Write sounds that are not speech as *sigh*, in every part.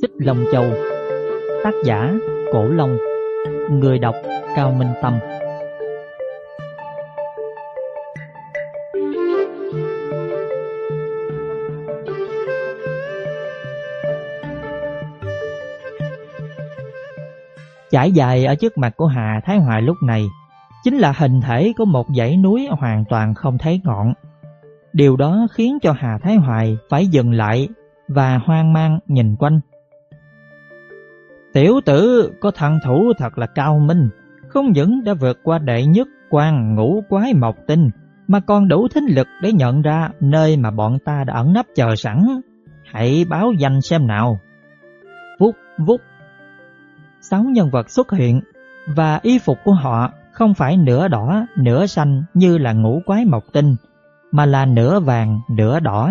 Xích Long Châu Tác giả Cổ Long Người đọc Cao Minh Tâm Trải dài ở trước mặt của Hà Thái Hoài lúc này, chính là hình thể của một dãy núi hoàn toàn không thấy ngọn. Điều đó khiến cho Hà Thái Hoài phải dừng lại và hoang mang nhìn quanh. Tiểu tử có thằng thủ thật là cao minh, không những đã vượt qua đệ nhất quan ngũ quái mộc tinh, mà còn đủ thính lực để nhận ra nơi mà bọn ta đã ẩn nấp chờ sẵn. Hãy báo danh xem nào. Vút vút. Sáu nhân vật xuất hiện và y phục của họ không phải nửa đỏ, nửa xanh như là ngũ quái mộc tinh, mà là nửa vàng, nửa đỏ.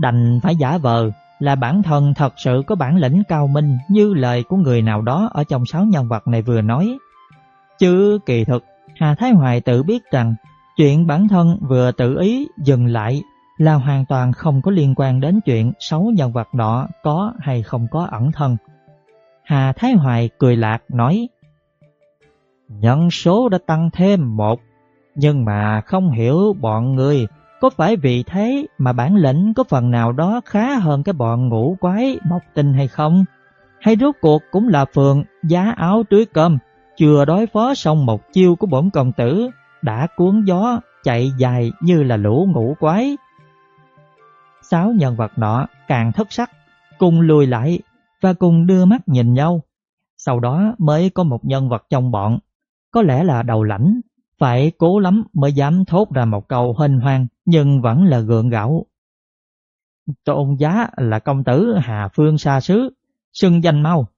Đành phải giả vờ là bản thân thật sự có bản lĩnh cao minh như lời của người nào đó ở trong sáu nhân vật này vừa nói. Chứ kỳ thực, Hà Thái Hoài tự biết rằng chuyện bản thân vừa tự ý dừng lại là hoàn toàn không có liên quan đến chuyện sáu nhân vật đó có hay không có ẩn thân. Hà Thái Hoài cười lạc nói Nhân số đã tăng thêm một Nhưng mà không hiểu bọn người có phải vì thế mà bản lĩnh có phần nào đó khá hơn cái bọn ngũ quái mộc tinh hay không? Hay rốt cuộc cũng là phường giá áo túi cơm Chưa đối phó xong một chiêu của bổn công tử Đã cuốn gió chạy dài như là lũ ngũ quái? Sáu nhân vật nọ càng thất sắc Cùng lùi lại và cùng đưa mắt nhìn nhau. Sau đó mới có một nhân vật trong bọn có lẽ là đầu lãnh, phải cố lắm mới dám thốt ra một câu hên hoang nhưng vẫn là gượng gạo. Tôn giá là công tử Hà Phương xa xứ, xưng danh mau.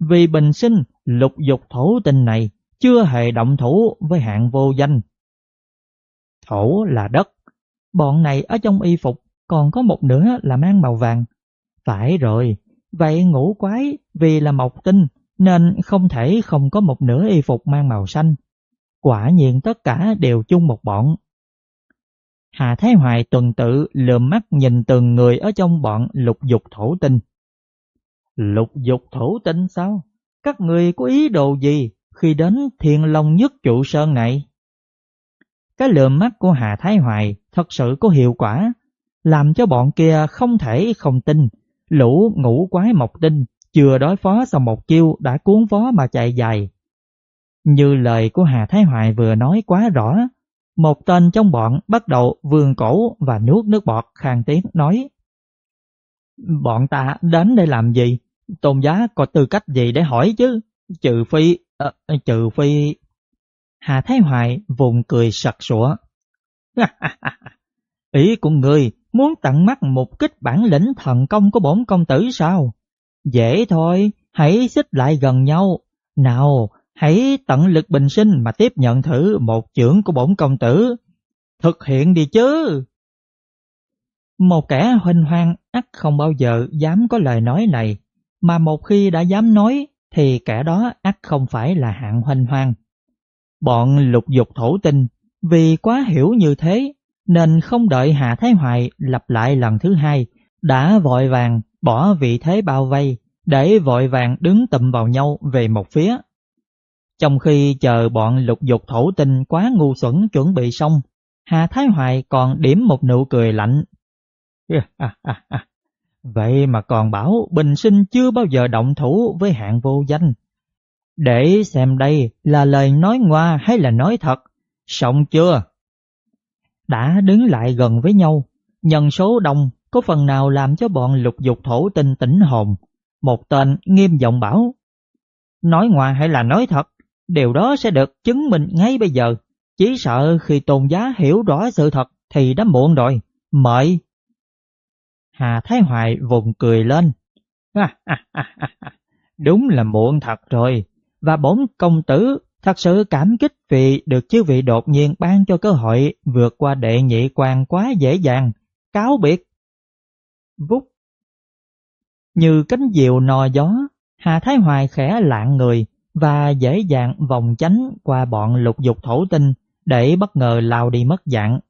Vì bình sinh lục dục thổ tình này chưa hề động thủ với hạng vô danh. Thổ là đất, bọn này ở trong y phục còn có một nửa là mang màu vàng. Phải rồi, vậy ngũ quái vì là mộc tinh nên không thể không có một nửa y phục mang màu xanh. Quả nhiên tất cả đều chung một bọn. Hà Thái Hoài tuần tự lườm mắt nhìn từng người ở trong bọn lục dục thổ tinh. Lục dục thổ tinh sao? Các người có ý đồ gì khi đến thiên long nhất trụ sơn này? Cái lườm mắt của Hà Thái Hoài thật sự có hiệu quả, làm cho bọn kia không thể không tin lũ ngũ quái mộc tinh chưa đối phó xong một chiêu đã cuốn vó mà chạy dài. Như lời của Hà Thái Hoài vừa nói quá rõ, một tên trong bọn bắt đầu vươn cổ và nuốt nước bọt khang tiếng nói Bọn ta đến đây làm gì? Tôn giá có tư cách gì để hỏi chứ? Trừ phi... À, trừ phi... Hà Thái Hoài vùng cười sặc sủa. *laughs* Ý của người muốn tặng mắt một kích bản lĩnh thần công của bổn công tử sao? Dễ thôi, hãy xích lại gần nhau. Nào, hãy tận lực bình sinh mà tiếp nhận thử một chưởng của bổn công tử. Thực hiện đi chứ. Một kẻ huynh hoang ắt không bao giờ dám có lời nói này, mà một khi đã dám nói thì kẻ đó ắt không phải là hạng huynh hoang. Bọn lục dục thổ tinh vì quá hiểu như thế nên không đợi Hạ Thái Hoài lặp lại lần thứ hai đã vội vàng bỏ vị thế bao vây để vội vàng đứng tụm vào nhau về một phía. Trong khi chờ bọn lục dục thổ tinh quá ngu xuẩn chuẩn bị xong, Hà Thái Hoài còn điểm một nụ cười lạnh. *laughs* Vậy mà còn bảo Bình Sinh chưa bao giờ động thủ với hạng vô danh. Để xem đây là lời nói ngoa hay là nói thật, xong chưa? Đã đứng lại gần với nhau, nhân số đông có phần nào làm cho bọn lục dục thổ tinh tỉnh hồn. Một tên nghiêm giọng bảo, nói ngoa hay là nói thật, điều đó sẽ được chứng minh ngay bây giờ. Chỉ sợ khi tôn giá hiểu rõ sự thật thì đã muộn rồi. Mời. Hà Thái Hoài vùng cười lên. Đúng là muộn thật rồi. Và bốn công tử thật sự cảm kích vì được chư vị đột nhiên ban cho cơ hội vượt qua đệ nhị quan quá dễ dàng. Cáo biệt vút. Như cánh diều nò gió, Hà Thái Hoài khẽ lạng người và dễ dàng vòng tránh qua bọn lục dục thổ tinh để bất ngờ lao đi mất dạng.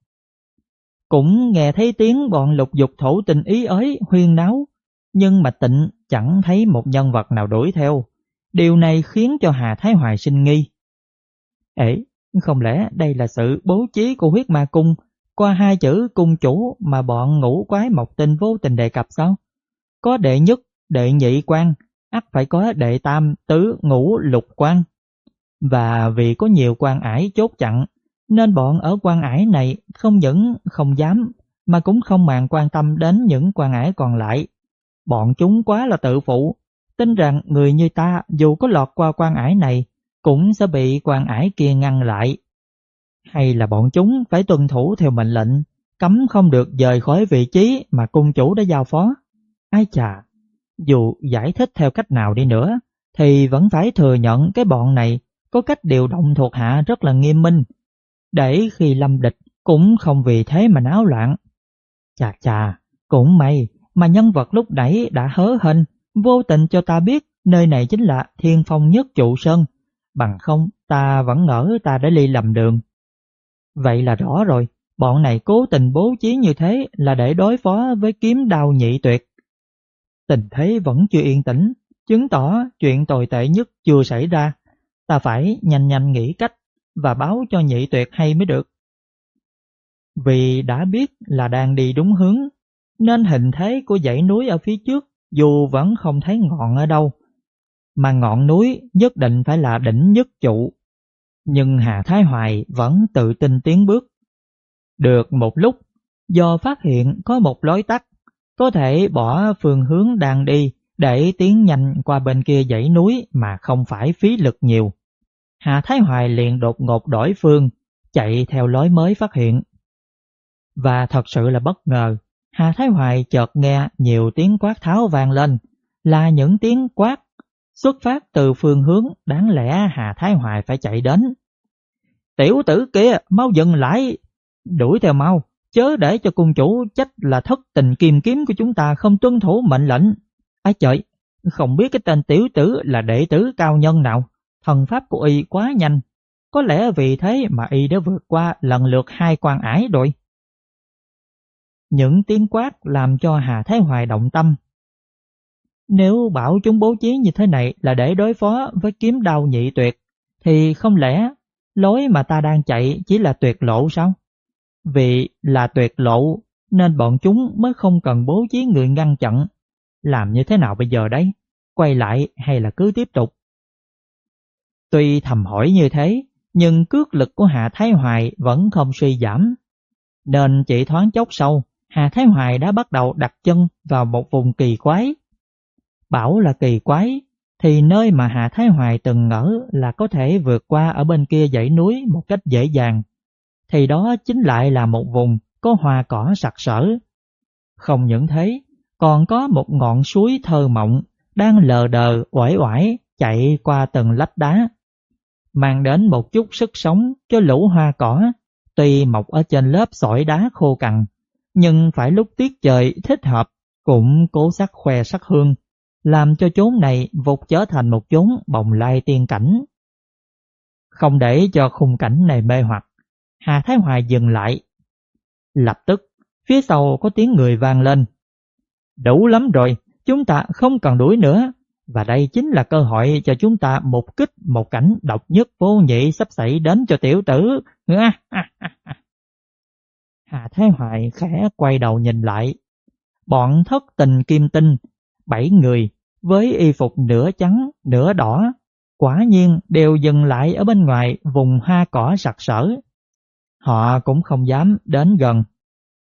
Cũng nghe thấy tiếng bọn lục dục thổ tinh ý ới huyên náo, nhưng mà tịnh chẳng thấy một nhân vật nào đuổi theo. Điều này khiến cho Hà Thái Hoài sinh nghi. Ê, không lẽ đây là sự bố trí của huyết ma cung qua hai chữ cung chủ mà bọn ngũ quái mộc tinh vô tình đề cập sao? Có đệ nhất, đệ nhị quan, ắt phải có đệ tam, tứ, ngũ, lục quan. Và vì có nhiều quan ải chốt chặn, nên bọn ở quan ải này không những không dám mà cũng không màng quan tâm đến những quan ải còn lại. Bọn chúng quá là tự phụ, tin rằng người như ta dù có lọt qua quan ải này cũng sẽ bị quan ải kia ngăn lại. Hay là bọn chúng phải tuân thủ theo mệnh lệnh, cấm không được rời khỏi vị trí mà cung chủ đã giao phó. Ai chà, dù giải thích theo cách nào đi nữa, thì vẫn phải thừa nhận cái bọn này có cách điều động thuộc hạ rất là nghiêm minh, để khi lâm địch cũng không vì thế mà náo loạn. Chà chà, cũng may mà nhân vật lúc nãy đã hớ hình, vô tình cho ta biết nơi này chính là thiên phong nhất trụ sơn, bằng không ta vẫn ngỡ ta đã ly lầm đường. Vậy là rõ rồi, bọn này cố tình bố trí như thế là để đối phó với kiếm đao nhị tuyệt. Tình thế vẫn chưa yên tĩnh, chứng tỏ chuyện tồi tệ nhất chưa xảy ra. Ta phải nhanh nhanh nghĩ cách và báo cho nhị tuyệt hay mới được. Vì đã biết là đang đi đúng hướng, nên hình thế của dãy núi ở phía trước dù vẫn không thấy ngọn ở đâu, mà ngọn núi nhất định phải là đỉnh nhất trụ. Nhưng Hà Thái Hoài vẫn tự tin tiến bước. Được một lúc, do phát hiện có một lối tắt, có thể bỏ phương hướng đang đi để tiến nhanh qua bên kia dãy núi mà không phải phí lực nhiều. Hà Thái Hoài liền đột ngột đổi phương, chạy theo lối mới phát hiện. Và thật sự là bất ngờ, Hà Thái Hoài chợt nghe nhiều tiếng quát tháo vang lên, là những tiếng quát xuất phát từ phương hướng đáng lẽ Hà Thái Hoài phải chạy đến. Tiểu tử kia, mau dừng lại, đuổi theo mau, chớ để cho cung chủ trách là thất tình kiềm kiếm của chúng ta không tuân thủ mệnh lệnh. Ai trời, không biết cái tên tiểu tử là đệ tử cao nhân nào, thần pháp của y quá nhanh, có lẽ vì thế mà y đã vượt qua lần lượt hai quan ải rồi. Những tiếng quát làm cho Hà Thái Hoài động tâm. Nếu bảo chúng bố trí như thế này là để đối phó với kiếm đau nhị tuyệt, thì không lẽ lối mà ta đang chạy chỉ là tuyệt lộ sao? Vì là tuyệt lộ nên bọn chúng mới không cần bố trí người ngăn chặn. Làm như thế nào bây giờ đấy? Quay lại hay là cứ tiếp tục? Tuy thầm hỏi như thế, nhưng cước lực của Hạ Thái Hoài vẫn không suy giảm. Nên chỉ thoáng chốc sau, Hà Thái Hoài đã bắt đầu đặt chân vào một vùng kỳ quái. Bảo là kỳ quái, thì nơi mà Hà Thái Hoài từng ngỡ là có thể vượt qua ở bên kia dãy núi một cách dễ dàng, thì đó chính lại là một vùng có hoa cỏ sặc sỡ. Không những thế, còn có một ngọn suối thơ mộng đang lờ đờ oải oải chạy qua từng lách đá, mang đến một chút sức sống cho lũ hoa cỏ, tuy mọc ở trên lớp sỏi đá khô cằn nhưng phải lúc tiết trời thích hợp cũng cố sắc khoe sắc hương, làm cho chốn này vụt trở thành một chốn bồng lai tiên cảnh. Không để cho khung cảnh này mê hoặc, Hà Thái Hoài dừng lại. Lập tức, phía sau có tiếng người vang lên. Đủ lắm rồi, chúng ta không cần đuổi nữa. Và đây chính là cơ hội cho chúng ta một kích một cảnh độc nhất vô nhị sắp xảy đến cho tiểu tử. *laughs* Hà Thái Hoài khẽ quay đầu nhìn lại. Bọn thất tình kim tinh, bảy người với y phục nửa trắng, nửa đỏ, quả nhiên đều dừng lại ở bên ngoài vùng hoa cỏ sặc sỡ. Họ cũng không dám đến gần.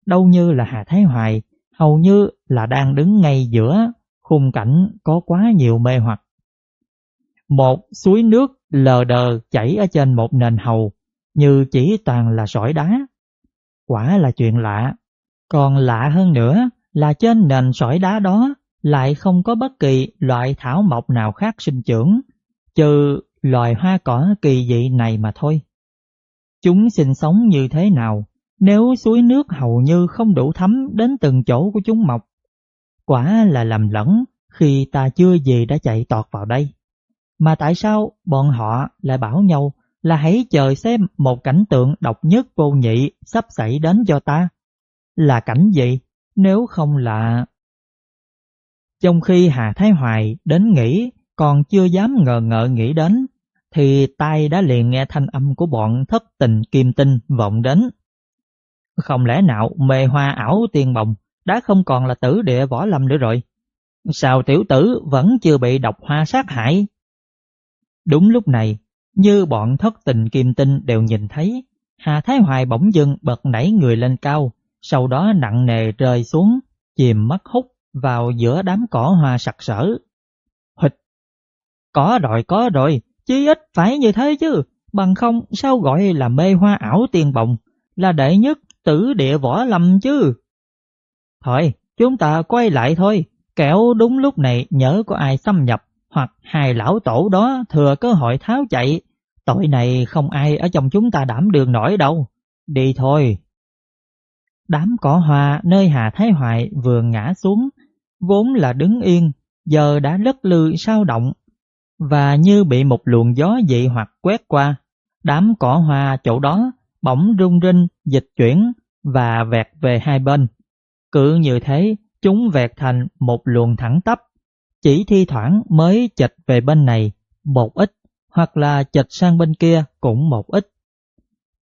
Đâu như là Hà Thái Hoài, hầu như là đang đứng ngay giữa, khung cảnh có quá nhiều mê hoặc. Một suối nước lờ đờ chảy ở trên một nền hầu, như chỉ toàn là sỏi đá. Quả là chuyện lạ. Còn lạ hơn nữa là trên nền sỏi đá đó lại không có bất kỳ loại thảo mộc nào khác sinh trưởng, trừ loài hoa cỏ kỳ dị này mà thôi. Chúng sinh sống như thế nào nếu suối nước hầu như không đủ thấm đến từng chỗ của chúng mọc? Quả là lầm lẫn khi ta chưa gì đã chạy tọt vào đây. Mà tại sao bọn họ lại bảo nhau là hãy chờ xem một cảnh tượng độc nhất vô nhị sắp xảy đến cho ta. Là cảnh gì nếu không là... Trong khi Hà Thái Hoài đến nghĩ còn chưa dám ngờ ngợ nghĩ đến, thì tai đã liền nghe thanh âm của bọn thất tình kim tinh vọng đến. Không lẽ nào mê hoa ảo tiên bồng đã không còn là tử địa võ lâm nữa rồi? Sao tiểu tử vẫn chưa bị độc hoa sát hại? Đúng lúc này, như bọn thất tình kim tinh đều nhìn thấy, Hà Thái Hoài bỗng dưng bật nảy người lên cao, sau đó nặng nề rơi xuống, chìm mất hút vào giữa đám cỏ hoa sặc sỡ. Hịch! Có rồi, có rồi, chí ít phải như thế chứ, bằng không sao gọi là mê hoa ảo tiền bồng, là đệ nhất tử địa võ lâm chứ. Thôi, chúng ta quay lại thôi, kẻo đúng lúc này nhớ có ai xâm nhập hoặc hai lão tổ đó thừa cơ hội tháo chạy. Tội này không ai ở trong chúng ta đảm đường nổi đâu. Đi thôi. Đám cỏ hoa nơi Hà Thái Hoại vừa ngã xuống, vốn là đứng yên, giờ đã lất lư sao động, và như bị một luồng gió dị hoặc quét qua. Đám cỏ hoa chỗ đó bỗng rung rinh, dịch chuyển và vẹt về hai bên. Cứ như thế, chúng vẹt thành một luồng thẳng tắp, chỉ thi thoảng mới chệch về bên này một ít hoặc là chệch sang bên kia cũng một ít.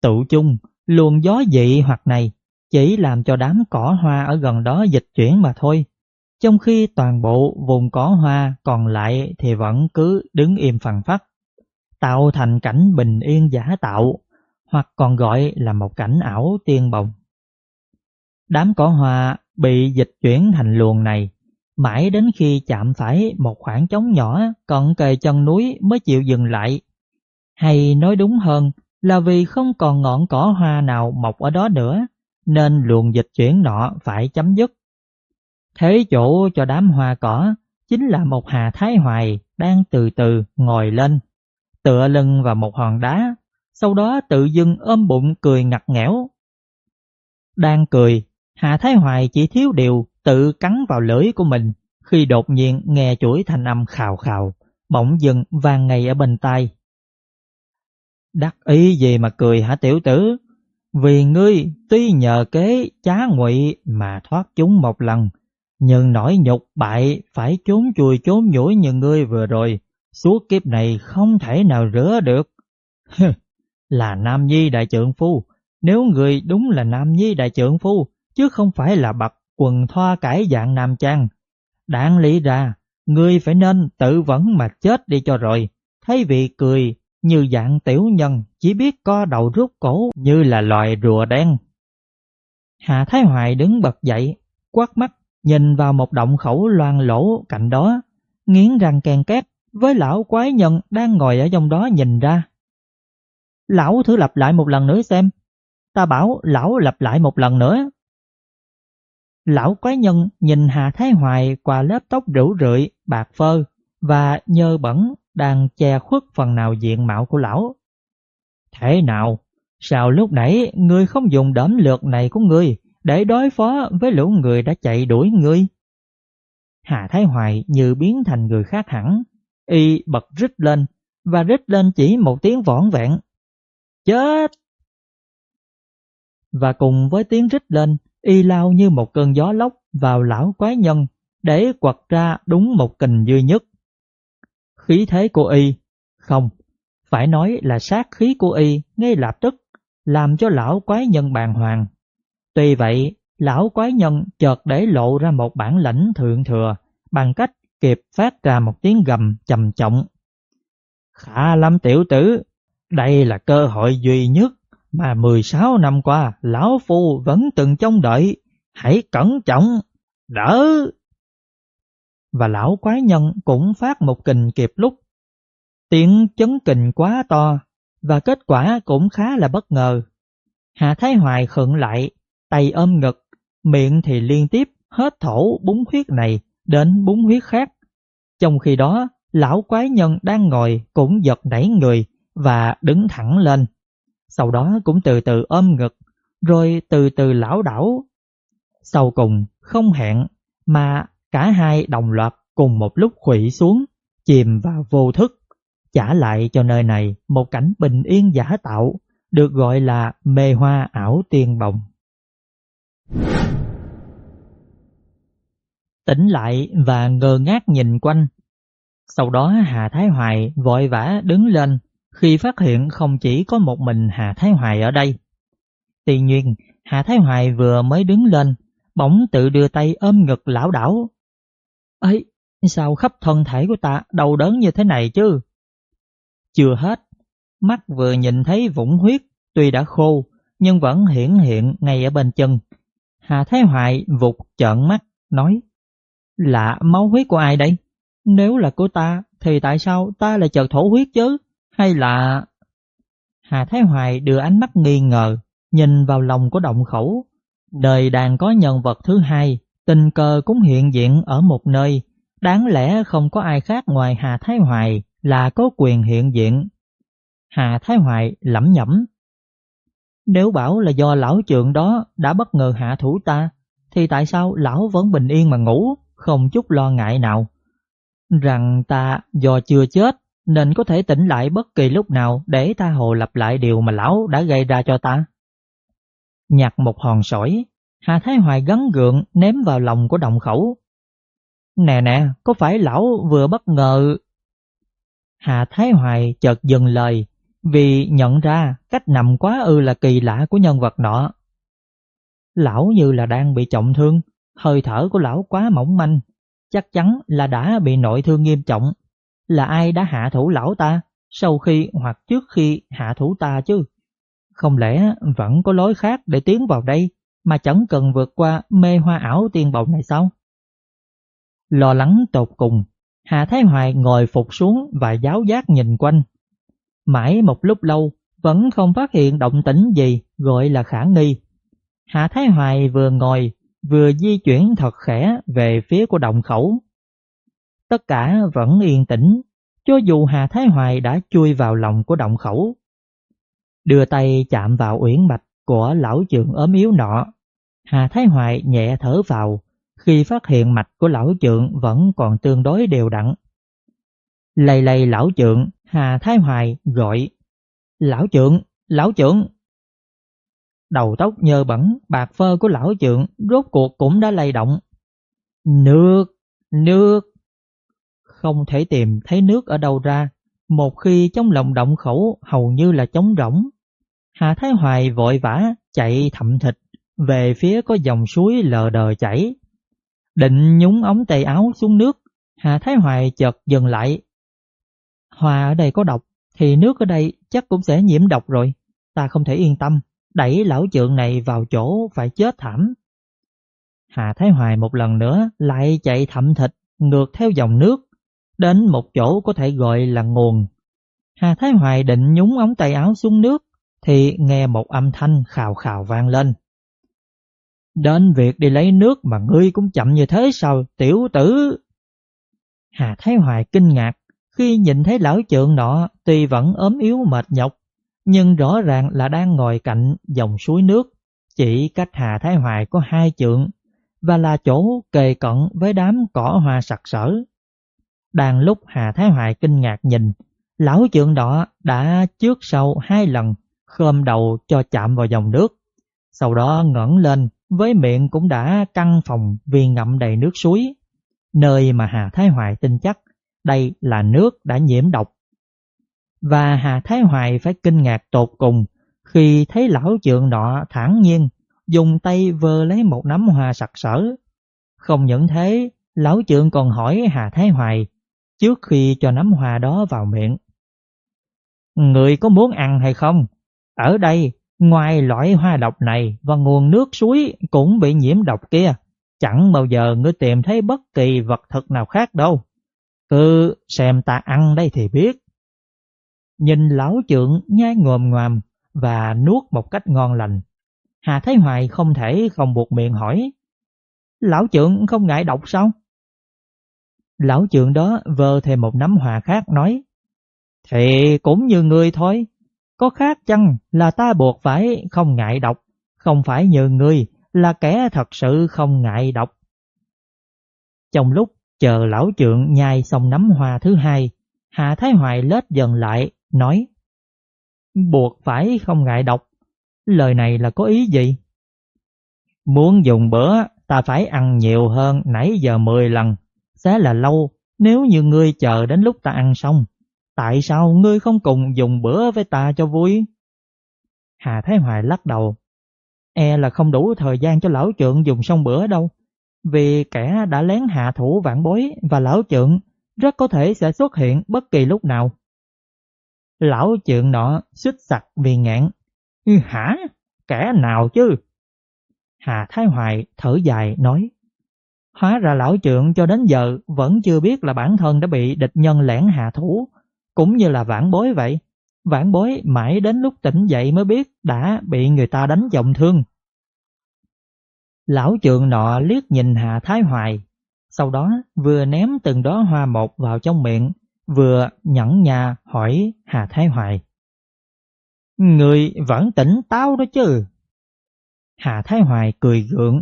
Tự chung, luồng gió dị hoặc này chỉ làm cho đám cỏ hoa ở gần đó dịch chuyển mà thôi. Trong khi toàn bộ vùng cỏ hoa còn lại thì vẫn cứ đứng im phẳng phắc, tạo thành cảnh bình yên giả tạo, hoặc còn gọi là một cảnh ảo tiên bồng. Đám cỏ hoa bị dịch chuyển thành luồng này, mãi đến khi chạm phải một khoảng trống nhỏ cận kề chân núi mới chịu dừng lại. Hay nói đúng hơn là vì không còn ngọn cỏ hoa nào mọc ở đó nữa, nên luồng dịch chuyển nọ phải chấm dứt. Thế chỗ cho đám hoa cỏ chính là một hà thái hoài đang từ từ ngồi lên, tựa lưng vào một hòn đá, sau đó tự dưng ôm bụng cười ngặt nghẽo. Đang cười, Hà Thái Hoài chỉ thiếu điều tự cắn vào lưỡi của mình khi đột nhiên nghe chuỗi thanh âm khào khào, bỗng dừng vang ngay ở bên tai. Đắc ý gì mà cười hả tiểu tử? Vì ngươi tuy nhờ kế chá ngụy mà thoát chúng một lần, nhưng nỗi nhục bại phải trốn chui trốn nhủi như ngươi vừa rồi, suốt kiếp này không thể nào rửa được. *laughs* là Nam Nhi đại trượng phu, nếu người đúng là Nam Nhi đại trượng phu, chứ không phải là bậc quần thoa cải dạng nam trang. Đáng lý ra, ngươi phải nên tự vẫn mà chết đi cho rồi, thay vì cười như dạng tiểu nhân chỉ biết co đầu rút cổ như là loài rùa đen. Hà Thái Hoài đứng bật dậy, quát mắt, nhìn vào một động khẩu loan lỗ cạnh đó, nghiến răng kèn két với lão quái nhân đang ngồi ở trong đó nhìn ra. Lão thử lặp lại một lần nữa xem. Ta bảo lão lặp lại một lần nữa. Lão quái nhân nhìn Hà Thái Hoài qua lớp tóc rủ rượi, bạc phơ và nhơ bẩn đang che khuất phần nào diện mạo của lão. Thế nào? Sao lúc nãy ngươi không dùng đấm lượt này của ngươi để đối phó với lũ người đã chạy đuổi ngươi? Hà Thái Hoài như biến thành người khác hẳn, y bật rít lên và rít lên chỉ một tiếng vỏn vẹn. Chết! Và cùng với tiếng rít lên, y lao như một cơn gió lốc vào lão quái nhân để quật ra đúng một kình duy nhất. Khí thế của y, không, phải nói là sát khí của y ngay lập tức làm cho lão quái nhân bàng hoàng. Tuy vậy, lão quái nhân chợt để lộ ra một bản lãnh thượng thừa bằng cách kịp phát ra một tiếng gầm trầm trọng. Khả lâm tiểu tử, đây là cơ hội duy nhất mà 16 năm qua Lão Phu vẫn từng trông đợi. Hãy cẩn trọng, đỡ! Và lão quái nhân cũng phát một kình kịp lúc. Tiếng chấn kình quá to và kết quả cũng khá là bất ngờ. Hạ Thái Hoài khựng lại, tay ôm ngực, miệng thì liên tiếp hết thổ búng huyết này đến búng huyết khác. Trong khi đó, lão quái nhân đang ngồi cũng giật nảy người và đứng thẳng lên sau đó cũng từ từ ôm ngực, rồi từ từ lão đảo. Sau cùng, không hẹn, mà cả hai đồng loạt cùng một lúc khủy xuống, chìm vào vô thức, trả lại cho nơi này một cảnh bình yên giả tạo, được gọi là mê hoa ảo tiên bồng tỉnh lại và ngơ ngác nhìn quanh. Sau đó Hà Thái Hoài vội vã đứng lên khi phát hiện không chỉ có một mình Hà Thái Hoài ở đây. Tuy nhiên, Hà Thái Hoài vừa mới đứng lên, bỗng tự đưa tay ôm ngực lão đảo. ấy sao khắp thân thể của ta đau đớn như thế này chứ? Chưa hết, mắt vừa nhìn thấy vũng huyết tuy đã khô nhưng vẫn hiển hiện ngay ở bên chân. Hà Thái Hoài vụt trợn mắt, nói Lạ máu huyết của ai đây? Nếu là của ta thì tại sao ta lại chợt thổ huyết chứ? Hay là... Hà Thái Hoài đưa ánh mắt nghi ngờ, nhìn vào lòng của động khẩu. Đời đang có nhân vật thứ hai, tình cờ cũng hiện diện ở một nơi, đáng lẽ không có ai khác ngoài Hà Thái Hoài là có quyền hiện diện. Hà Thái Hoài lẩm nhẩm. Nếu bảo là do lão trượng đó đã bất ngờ hạ thủ ta, thì tại sao lão vẫn bình yên mà ngủ, không chút lo ngại nào? Rằng ta do chưa chết nên có thể tỉnh lại bất kỳ lúc nào để ta hồ lặp lại điều mà lão đã gây ra cho ta. Nhặt một hòn sỏi, Hà Thái Hoài gắn gượng ném vào lòng của đồng khẩu. Nè nè, có phải lão vừa bất ngờ... Hà Thái Hoài chợt dừng lời vì nhận ra cách nằm quá ư là kỳ lạ của nhân vật nọ. Lão như là đang bị trọng thương, hơi thở của lão quá mỏng manh, chắc chắn là đã bị nội thương nghiêm trọng. Là ai đã hạ thủ lão ta sau khi hoặc trước khi hạ thủ ta chứ? Không lẽ vẫn có lối khác để tiến vào đây mà chẳng cần vượt qua mê hoa ảo tiên bồng này sao? Lo lắng tột cùng, Hà Thái Hoài ngồi phục xuống và giáo giác nhìn quanh. Mãi một lúc lâu vẫn không phát hiện động tĩnh gì gọi là khả nghi. Hà Thái Hoài vừa ngồi vừa di chuyển thật khẽ về phía của động khẩu. Tất cả vẫn yên tĩnh, cho dù Hà Thái Hoài đã chui vào lòng của động khẩu. Đưa tay chạm vào uyển mạch của lão trưởng ốm yếu nọ, Hà Thái Hoài nhẹ thở vào khi phát hiện mạch của lão trượng vẫn còn tương đối đều đặn. Lầy lầy lão trượng, Hà Thái Hoài gọi Lão trượng, lão trượng Đầu tóc nhơ bẩn, bạc phơ của lão trượng rốt cuộc cũng đã lay động. Nước, nước. Không thể tìm thấy nước ở đâu ra, một khi trong lòng động khẩu hầu như là trống rỗng. Hà Thái Hoài vội vã chạy thậm thịt về phía có dòng suối lờ đờ chảy. Định nhúng ống tay áo xuống nước, Hà Thái Hoài chợt dừng lại. Hoa ở đây có độc, thì nước ở đây chắc cũng sẽ nhiễm độc rồi. Ta không thể yên tâm, đẩy lão trượng này vào chỗ phải chết thảm. Hà Thái Hoài một lần nữa lại chạy thậm thịt ngược theo dòng nước, đến một chỗ có thể gọi là nguồn. Hà Thái Hoài định nhúng ống tay áo xuống nước, thì nghe một âm thanh khào khào vang lên. Đến việc đi lấy nước mà ngươi cũng chậm như thế sao, tiểu tử? Hà Thái Hoài kinh ngạc khi nhìn thấy lão trượng nọ tuy vẫn ốm yếu mệt nhọc, nhưng rõ ràng là đang ngồi cạnh dòng suối nước, chỉ cách Hà Thái Hoài có hai trượng và là chỗ kề cận với đám cỏ hoa sặc sỡ. Đang lúc Hà Thái Hoài kinh ngạc nhìn, lão trượng đỏ đã trước sau hai lần khom đầu cho chạm vào dòng nước, sau đó ngẩng lên với miệng cũng đã căng phòng vì ngậm đầy nước suối, nơi mà Hà Thái Hoài tin chắc đây là nước đã nhiễm độc. Và Hà Thái Hoài phải kinh ngạc tột cùng khi thấy lão trượng nọ thản nhiên dùng tay vơ lấy một nắm hoa sặc sỡ. Không những thế, lão trượng còn hỏi Hà Thái Hoài trước khi cho nắm hoa đó vào miệng. Người có muốn ăn hay không? Ở đây, ngoài loại hoa độc này và nguồn nước suối cũng bị nhiễm độc kia, chẳng bao giờ ngươi tìm thấy bất kỳ vật thực nào khác đâu. Cứ xem ta ăn đây thì biết. Nhìn lão trượng nhai ngồm ngoàm và nuốt một cách ngon lành. Hà Thái Hoài không thể không buộc miệng hỏi. Lão trượng không ngại độc sao? Lão trượng đó vơ thêm một nắm hòa khác nói. Thì cũng như ngươi thôi. Có khác chăng là ta buộc phải không ngại độc, không phải như ngươi là kẻ thật sự không ngại độc. Trong lúc chờ lão trượng nhai xong nắm hoa thứ hai, Hạ Thái Hoài lết dần lại, nói Buộc phải không ngại độc, lời này là có ý gì? Muốn dùng bữa ta phải ăn nhiều hơn nãy giờ 10 lần, sẽ là lâu nếu như ngươi chờ đến lúc ta ăn xong. Tại sao ngươi không cùng dùng bữa với ta cho vui? Hà Thái Hoài lắc đầu. E là không đủ thời gian cho lão trượng dùng xong bữa đâu. Vì kẻ đã lén hạ thủ vạn bối và lão trượng rất có thể sẽ xuất hiện bất kỳ lúc nào. Lão trượng nọ xích sặc vì ngạn. Ừ, hả? Kẻ nào chứ? Hà Thái Hoài thở dài nói. Hóa ra lão trượng cho đến giờ vẫn chưa biết là bản thân đã bị địch nhân lẻn hạ thủ, cũng như là vãn bối vậy. Vãn bối mãi đến lúc tỉnh dậy mới biết đã bị người ta đánh trọng thương. Lão trượng nọ liếc nhìn Hà Thái Hoài, sau đó vừa ném từng đó hoa một vào trong miệng, vừa nhẫn nhà hỏi Hà Thái Hoài. Người vẫn tỉnh táo đó chứ. Hà Thái Hoài cười gượng.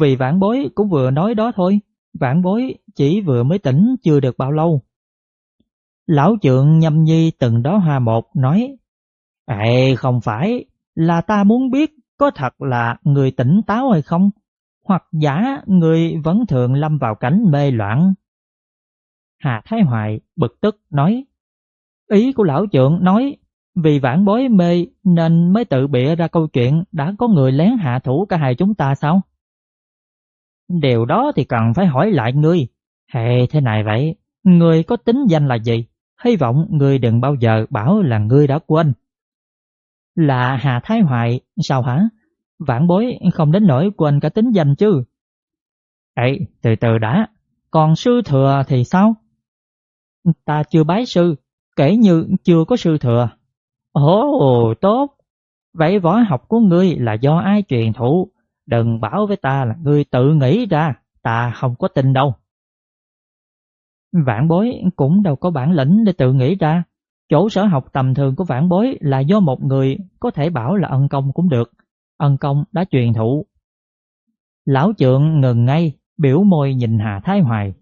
Vì vãn bối cũng vừa nói đó thôi, vãn bối chỉ vừa mới tỉnh chưa được bao lâu. Lão trượng nhâm nhi từng đó hoa một nói, Ê không phải, là ta muốn biết có thật là người tỉnh táo hay không, hoặc giả người vẫn thường lâm vào cảnh mê loạn. Hà Thái Hoài bực tức nói, ý của lão trượng nói vì vãn bối mê nên mới tự bịa ra câu chuyện đã có người lén hạ thủ cả hai chúng ta sao? Điều đó thì cần phải hỏi lại ngươi. Hệ thế này vậy, ngươi có tính danh là gì? Hy vọng ngươi đừng bao giờ bảo là ngươi đã quên. Là Hà Thái hoại sao hả? Vãn bối không đến nỗi quên cả tính danh chứ. Ê, từ từ đã, còn sư thừa thì sao? Ta chưa bái sư, kể như chưa có sư thừa. Ồ, tốt. Vậy võ học của ngươi là do ai truyền thụ? Đừng bảo với ta là ngươi tự nghĩ ra, ta không có tin đâu. Vạn bối cũng đâu có bản lĩnh để tự nghĩ ra. Chỗ sở học tầm thường của vãn bối là do một người có thể bảo là ân công cũng được. Ân công đã truyền thụ. Lão trượng ngừng ngay, biểu môi nhìn Hà Thái Hoài.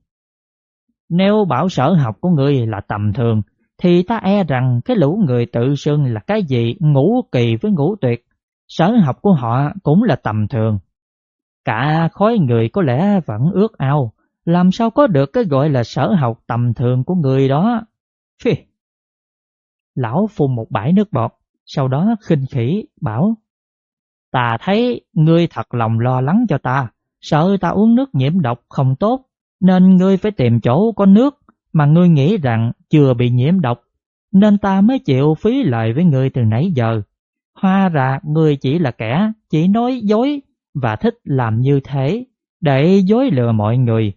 Nếu bảo sở học của người là tầm thường, thì ta e rằng cái lũ người tự xưng là cái gì ngũ kỳ với ngũ tuyệt, sở học của họ cũng là tầm thường. Cả khối người có lẽ vẫn ước ao, làm sao có được cái gọi là sở học tầm thường của người đó. Phi! Lão phun một bãi nước bọt, sau đó khinh khỉ, bảo Ta thấy ngươi thật lòng lo lắng cho ta, sợ ta uống nước nhiễm độc không tốt, nên ngươi phải tìm chỗ có nước mà ngươi nghĩ rằng chưa bị nhiễm độc, nên ta mới chịu phí lời với ngươi từ nãy giờ. Hoa ra ngươi chỉ là kẻ chỉ nói dối và thích làm như thế để dối lừa mọi người.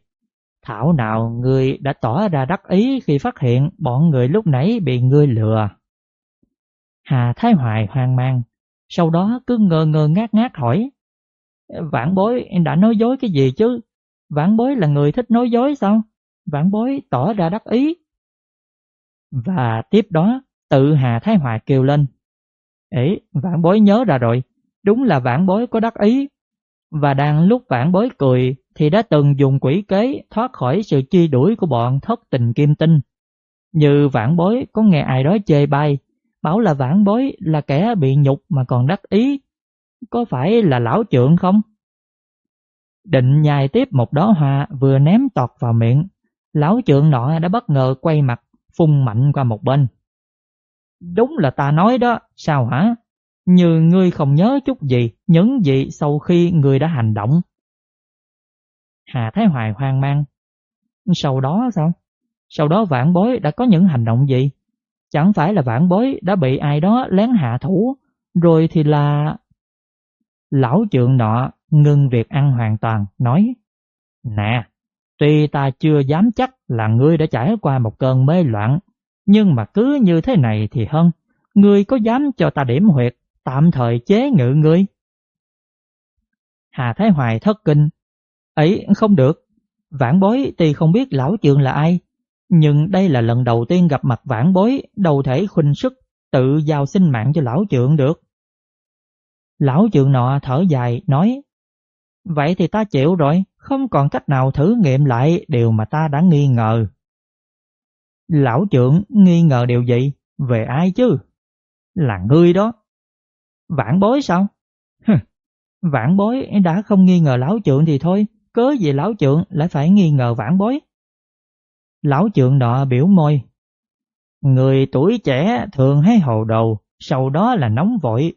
Thảo nào ngươi đã tỏ ra đắc ý khi phát hiện bọn người lúc nãy bị ngươi lừa. Hà Thái Hoài hoang mang, sau đó cứ ngơ ngơ ngác ngác hỏi. Vãn bối đã nói dối cái gì chứ? Vãn bối là người thích nói dối sao? Vãn bối tỏ ra đắc ý. Và tiếp đó, tự Hà Thái hoài kêu lên. Ê, vãn bối nhớ ra rồi, đúng là vãn bối có đắc ý. Và đang lúc vãn bối cười thì đã từng dùng quỷ kế thoát khỏi sự chi đuổi của bọn thất tình kim tinh. Như vãn bối có nghe ai đó chê bai, bảo là vãn bối là kẻ bị nhục mà còn đắc ý. Có phải là lão trượng không? Định nhai tiếp một đó hoa vừa ném tọt vào miệng Lão trượng nọ đã bất ngờ quay mặt, phun mạnh qua một bên. Đúng là ta nói đó, sao hả? Như ngươi không nhớ chút gì, những gì sau khi ngươi đã hành động. Hà Thái Hoài hoang mang. Sau đó sao? Sau đó vãn bối đã có những hành động gì? Chẳng phải là vãn bối đã bị ai đó lén hạ thủ, rồi thì là... Lão trượng nọ ngưng việc ăn hoàn toàn, nói Nè, Tuy ta chưa dám chắc là ngươi đã trải qua một cơn mê loạn, nhưng mà cứ như thế này thì hơn, ngươi có dám cho ta điểm huyệt, tạm thời chế ngự ngươi? Hà Thái Hoài thất kinh, ấy không được, vãn bối tuy không biết lão trường là ai, nhưng đây là lần đầu tiên gặp mặt vãn bối đầu thể khuynh sức tự giao sinh mạng cho lão trượng được. Lão trượng nọ thở dài nói Vậy thì ta chịu rồi, không còn cách nào thử nghiệm lại điều mà ta đã nghi ngờ. Lão trưởng nghi ngờ điều gì? Về ai chứ? Là ngươi đó. Vãn bối sao? Vãn bối đã không nghi ngờ lão trượng thì thôi, cớ gì lão trượng lại phải nghi ngờ vãn bối. Lão trượng nọ biểu môi. Người tuổi trẻ thường hay hồ đầu, sau đó là nóng vội.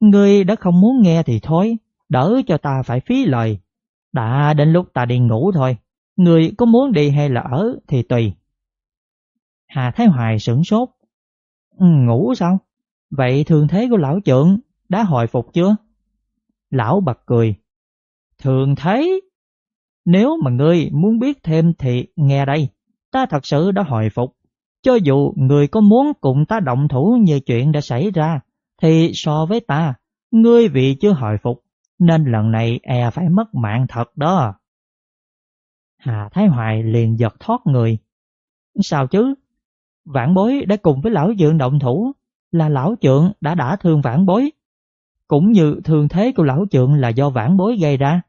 Người đã không muốn nghe thì thôi, đỡ cho ta phải phí lời. Đã đến lúc ta đi ngủ thôi, người có muốn đi hay là ở thì tùy. Hà Thái Hoài sửng sốt. Ừ, ngủ sao? Vậy thường thế của lão trượng đã hồi phục chưa? Lão bật cười. Thường thấy Nếu mà ngươi muốn biết thêm thì nghe đây, ta thật sự đã hồi phục. Cho dù người có muốn cùng ta động thủ như chuyện đã xảy ra, thì so với ta, ngươi vì chưa hồi phục, nên lần này e phải mất mạng thật đó. Hà Thái Hoài liền giật thoát người. Sao chứ? Vãn bối đã cùng với lão dượng động thủ, là lão trượng đã đã thương vãn bối. Cũng như thương thế của lão trượng là do vãn bối gây ra.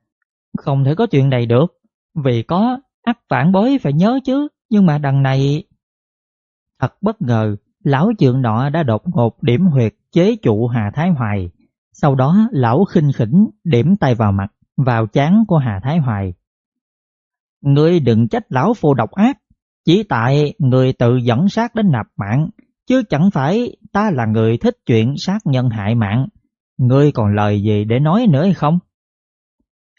Không thể có chuyện này được, vì có ắt vãn bối phải nhớ chứ, nhưng mà đằng này... Thật bất ngờ, lão trượng nọ đã đột ngột điểm huyệt chế trụ Hà Thái Hoài. Sau đó lão khinh khỉnh điểm tay vào mặt, vào chán của Hà Thái Hoài. Ngươi đừng trách lão phô độc ác, chỉ tại người tự dẫn sát đến nạp mạng, chứ chẳng phải ta là người thích chuyện sát nhân hại mạng. Ngươi còn lời gì để nói nữa hay không?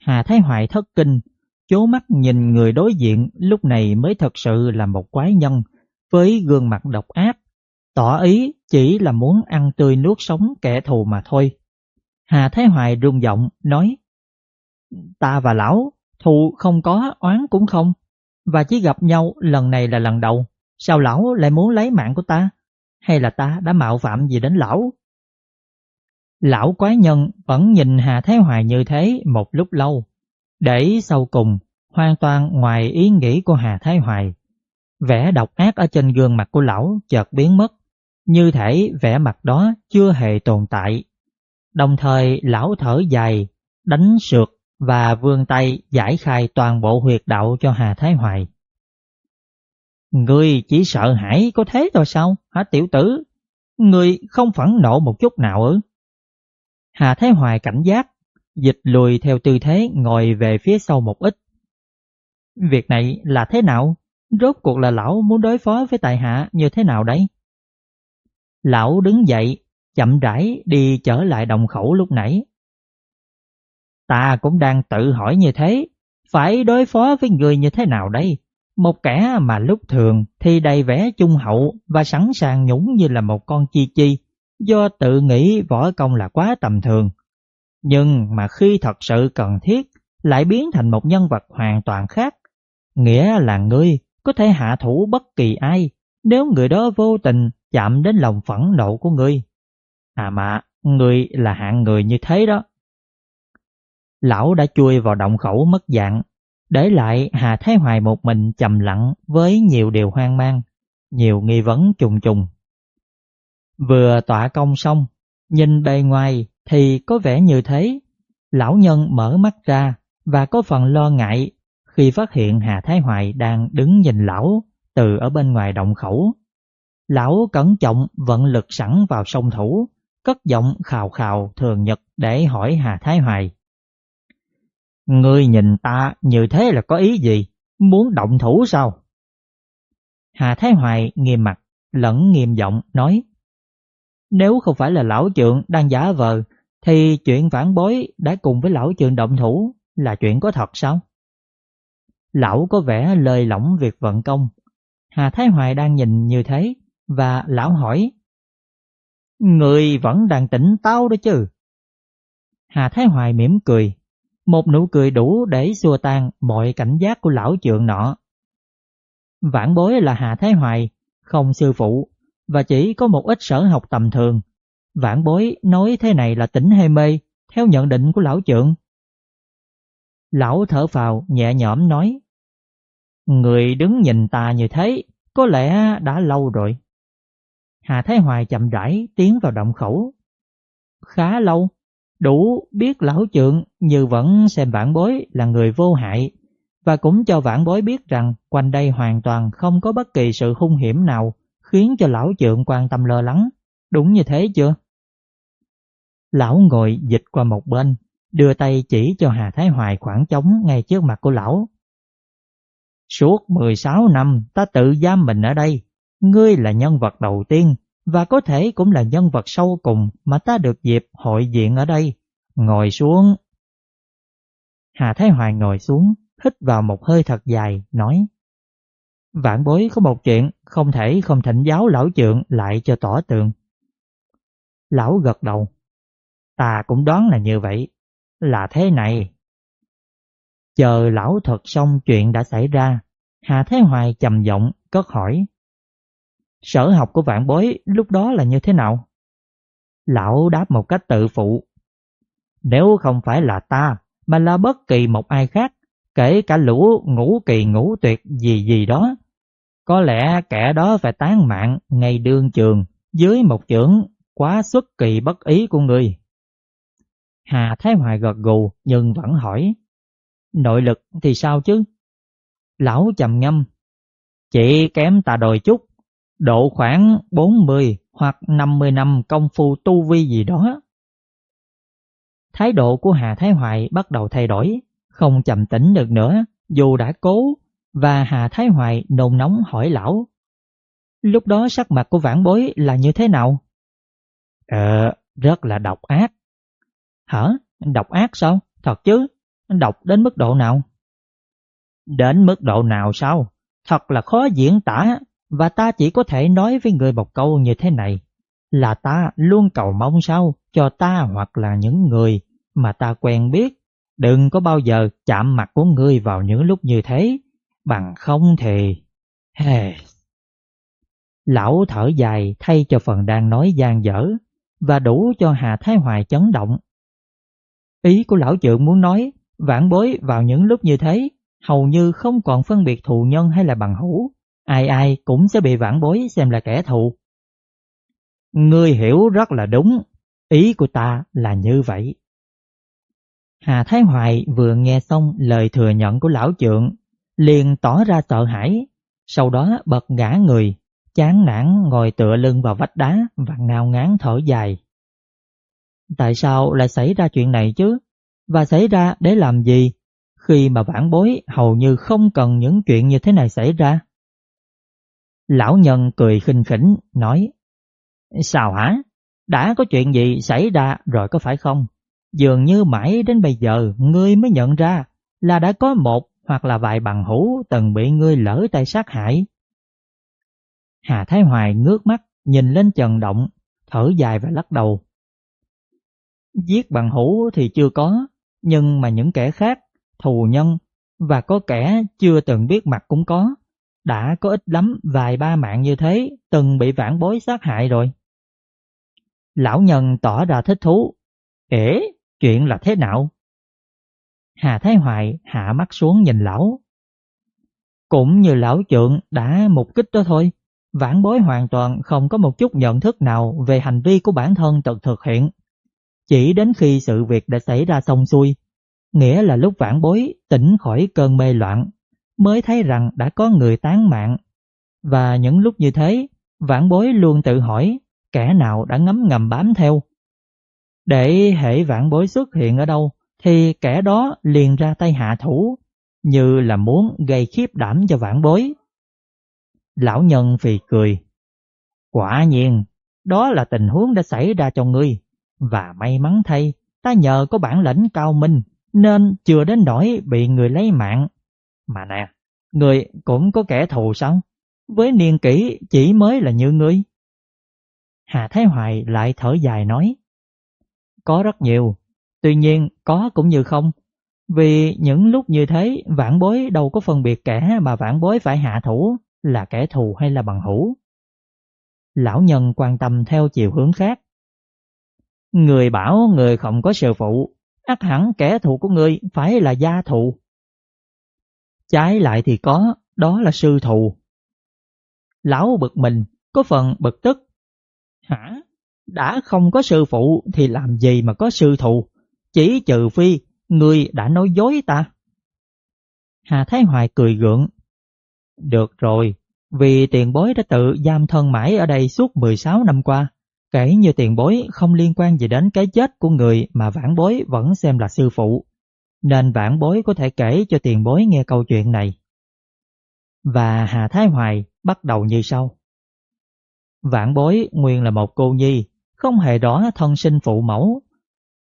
Hà Thái Hoài thất kinh, chố mắt nhìn người đối diện lúc này mới thật sự là một quái nhân với gương mặt độc ác, tỏ ý chỉ là muốn ăn tươi nuốt sống kẻ thù mà thôi. Hà Thái Hoài rung giọng nói Ta và lão, thù không có, oán cũng không, và chỉ gặp nhau lần này là lần đầu. Sao lão lại muốn lấy mạng của ta? Hay là ta đã mạo phạm gì đến lão? Lão quái nhân vẫn nhìn Hà Thái Hoài như thế một lúc lâu, để sau cùng hoàn toàn ngoài ý nghĩ của Hà Thái Hoài. Vẻ độc ác ở trên gương mặt của lão chợt biến mất, như thể vẻ mặt đó chưa hề tồn tại. Đồng thời lão thở dài, đánh sượt và vươn tay giải khai toàn bộ huyệt đạo cho Hà Thái Hoài. Ngươi chỉ sợ hãi có thế thôi sao, hả tiểu tử? Ngươi không phẫn nộ một chút nào ư? Hà Thái Hoài cảnh giác, dịch lùi theo tư thế ngồi về phía sau một ít. Việc này là thế nào? Rốt cuộc là lão muốn đối phó với tài hạ như thế nào đấy? Lão đứng dậy, chậm rãi đi trở lại đồng khẩu lúc nãy. Ta cũng đang tự hỏi như thế, phải đối phó với người như thế nào đây? Một kẻ mà lúc thường thì đầy vẻ trung hậu và sẵn sàng nhũng như là một con chi chi, do tự nghĩ võ công là quá tầm thường. Nhưng mà khi thật sự cần thiết lại biến thành một nhân vật hoàn toàn khác. Nghĩa là ngươi có thể hạ thủ bất kỳ ai nếu người đó vô tình chạm đến lòng phẫn nộ của ngươi. À mà, ngươi là hạng người như thế đó. Lão đã chui vào động khẩu mất dạng, để lại Hà Thái Hoài một mình trầm lặng với nhiều điều hoang mang, nhiều nghi vấn trùng trùng. Vừa tọa công xong, nhìn bề ngoài thì có vẻ như thế. Lão nhân mở mắt ra và có phần lo ngại khi phát hiện Hà Thái Hoài đang đứng nhìn lão từ ở bên ngoài động khẩu. Lão cẩn trọng vận lực sẵn vào sông thủ, cất giọng khào khào thường nhật để hỏi Hà Thái Hoài. Ngươi nhìn ta như thế là có ý gì? Muốn động thủ sao? Hà Thái Hoài nghiêm mặt, lẫn nghiêm giọng nói nếu không phải là lão trượng đang giả vờ Thì chuyện vãn bối đã cùng với lão trượng động thủ là chuyện có thật sao? Lão có vẻ lời lỏng việc vận công Hà Thái Hoài đang nhìn như thế Và lão hỏi Người vẫn đang tỉnh táo đó chứ Hà Thái Hoài mỉm cười một nụ cười đủ để xua tan mọi cảnh giác của lão trượng nọ. Vãn bối là Hà Thái Hoài, không sư phụ, và chỉ có một ít sở học tầm thường. Vãn bối nói thế này là tỉnh hay mê, theo nhận định của lão trượng. Lão thở phào nhẹ nhõm nói, Người đứng nhìn ta như thế, có lẽ đã lâu rồi. Hà Thái Hoài chậm rãi tiến vào động khẩu. Khá lâu, đủ biết lão trượng như vẫn xem vãn bối là người vô hại và cũng cho vãn bối biết rằng quanh đây hoàn toàn không có bất kỳ sự hung hiểm nào khiến cho lão trượng quan tâm lo lắng. Đúng như thế chưa? Lão ngồi dịch qua một bên, đưa tay chỉ cho Hà Thái Hoài khoảng trống ngay trước mặt của lão. Suốt 16 năm ta tự giam mình ở đây, ngươi là nhân vật đầu tiên và có thể cũng là nhân vật sâu cùng mà ta được dịp hội diện ở đây. Ngồi xuống. Hà Thái Hoài ngồi xuống, hít vào một hơi thật dài, nói Vạn bối có một chuyện không thể không thỉnh giáo lão trượng lại cho tỏ tường. Lão gật đầu. Ta cũng đoán là như vậy. Là thế này. Chờ lão thuật xong chuyện đã xảy ra, Hà Thái Hoài trầm giọng cất hỏi. Sở học của vạn bối lúc đó là như thế nào? Lão đáp một cách tự phụ. Nếu không phải là ta, mà là bất kỳ một ai khác, kể cả lũ ngũ kỳ ngũ tuyệt gì gì đó, có lẽ kẻ đó phải tán mạng ngay đương trường dưới một chưởng quá xuất kỳ bất ý của người. Hà Thái Hoài gật gù nhưng vẫn hỏi. Nội lực thì sao chứ? Lão trầm ngâm. Chỉ kém tà đòi chút, độ khoảng 40 hoặc 50 năm công phu tu vi gì đó. Thái độ của Hà Thái Hoài bắt đầu thay đổi, không trầm tĩnh được nữa, dù đã cố và Hà Thái Hoài nôn nóng hỏi lão. Lúc đó sắc mặt của vãn bối là như thế nào? Ờ, rất là độc ác. Hả? Độc ác sao? Thật chứ? Độc đến mức độ nào? Đến mức độ nào sao? Thật là khó diễn tả và ta chỉ có thể nói với người một câu như thế này. Là ta luôn cầu mong sao cho ta hoặc là những người mà ta quen biết. Đừng có bao giờ chạm mặt của ngươi vào những lúc như thế bằng không thì... Hey. Lão thở dài thay cho phần đang nói gian dở và đủ cho Hà Thái Hoài chấn động. Ý của lão trượng muốn nói vãn bối vào những lúc như thế hầu như không còn phân biệt thù nhân hay là bằng hữu, ai ai cũng sẽ bị vãn bối xem là kẻ thù. Ngươi hiểu rất là đúng, ý của ta là như vậy. Hà Thái Hoài vừa nghe xong lời thừa nhận của lão trượng liền tỏ ra sợ hãi, sau đó bật ngã người, chán nản ngồi tựa lưng vào vách đá và ngao ngán thở dài. Tại sao lại xảy ra chuyện này chứ? Và xảy ra để làm gì? Khi mà vãn bối hầu như không cần những chuyện như thế này xảy ra. Lão nhân cười khinh khỉnh, nói Sao hả? Đã có chuyện gì xảy ra rồi có phải không? Dường như mãi đến bây giờ ngươi mới nhận ra là đã có một hoặc là vài bằng hữu từng bị ngươi lỡ tay sát hại. Hà Thái Hoài ngước mắt nhìn lên Trần Động, thở dài và lắc đầu. Giết bằng hữu thì chưa có, nhưng mà những kẻ khác, thù nhân và có kẻ chưa từng biết mặt cũng có. Đã có ít lắm vài ba mạng như thế từng bị vãn bối sát hại rồi. Lão nhân tỏ ra thích thú. Ế, chuyện là thế nào? Hà Thái Hoài hạ mắt xuống nhìn lão. Cũng như lão trượng đã mục kích đó thôi, vãn bối hoàn toàn không có một chút nhận thức nào về hành vi của bản thân tự thực hiện. Chỉ đến khi sự việc đã xảy ra xong xuôi, nghĩa là lúc vãn bối tỉnh khỏi cơn mê loạn, mới thấy rằng đã có người tán mạng. Và những lúc như thế, vãn bối luôn tự hỏi kẻ nào đã ngấm ngầm bám theo. Để hệ vãn bối xuất hiện ở đâu, thì kẻ đó liền ra tay hạ thủ, như là muốn gây khiếp đảm cho vãn bối. Lão nhân phì cười. Quả nhiên, đó là tình huống đã xảy ra cho ngươi, và may mắn thay, ta nhờ có bản lĩnh cao minh, nên chưa đến nỗi bị người lấy mạng. Mà nè, người cũng có kẻ thù sao? Với niên kỷ chỉ mới là như ngươi. Hà Thái Hoài lại thở dài nói. Có rất nhiều, Tuy nhiên có cũng như không, vì những lúc như thế vãn bối đâu có phân biệt kẻ mà vãn bối phải hạ thủ là kẻ thù hay là bằng hữu. Lão nhân quan tâm theo chiều hướng khác. Người bảo người không có sự phụ, ắt hẳn kẻ thù của người phải là gia thù. Trái lại thì có, đó là sư thù. Lão bực mình, có phần bực tức. Hả? Đã không có sư phụ thì làm gì mà có sư thù? Chỉ trừ phi, ngươi đã nói dối ta. Hà Thái Hoài cười gượng. Được rồi, vì tiền bối đã tự giam thân mãi ở đây suốt 16 năm qua, Kể như tiền bối không liên quan gì đến cái chết của người mà vãn bối vẫn xem là sư phụ, nên vãn bối có thể kể cho tiền bối nghe câu chuyện này. Và Hà Thái Hoài bắt đầu như sau. Vãn bối nguyên là một cô nhi, không hề rõ thân sinh phụ mẫu.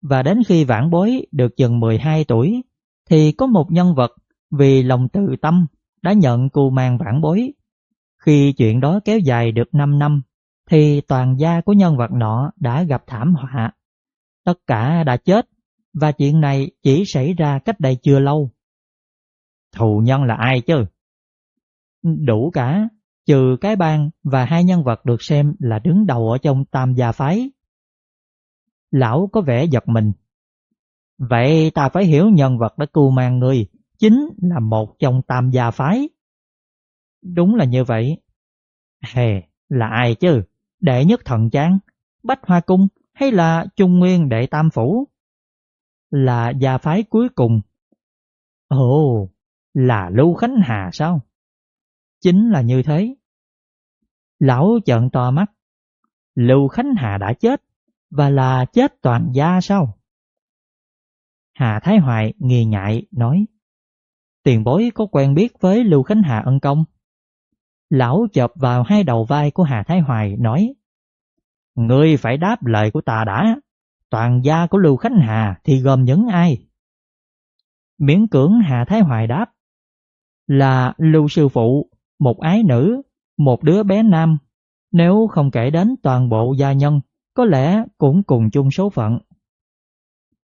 Và đến khi vãn bối được chừng 12 tuổi, thì có một nhân vật vì lòng tự tâm đã nhận cù mang vãn bối. Khi chuyện đó kéo dài được 5 năm, thì toàn gia của nhân vật nọ đã gặp thảm họa. Tất cả đã chết, và chuyện này chỉ xảy ra cách đây chưa lâu. Thù nhân là ai chứ? Đủ cả, trừ cái bang và hai nhân vật được xem là đứng đầu ở trong tam gia phái. Lão có vẻ giật mình. Vậy ta phải hiểu nhân vật đã cưu mang người chính là một trong tam gia phái. Đúng là như vậy. Hề, là ai chứ? Đệ nhất thần trang, Bách Hoa Cung hay là Trung Nguyên đệ tam phủ? Là gia phái cuối cùng. Ồ, là Lưu Khánh Hà sao? Chính là như thế. Lão trợn to mắt. Lưu Khánh Hà đã chết và là chết toàn gia sao? Hà Thái Hoài nghi ngại nói Tiền bối có quen biết với Lưu Khánh Hà ân công? Lão chộp vào hai đầu vai của Hà Thái Hoài nói Ngươi phải đáp lời của ta đã Toàn gia của Lưu Khánh Hà thì gồm những ai? Miễn cưỡng Hà Thái Hoài đáp Là Lưu Sư Phụ, một ái nữ, một đứa bé nam Nếu không kể đến toàn bộ gia nhân có lẽ cũng cùng chung số phận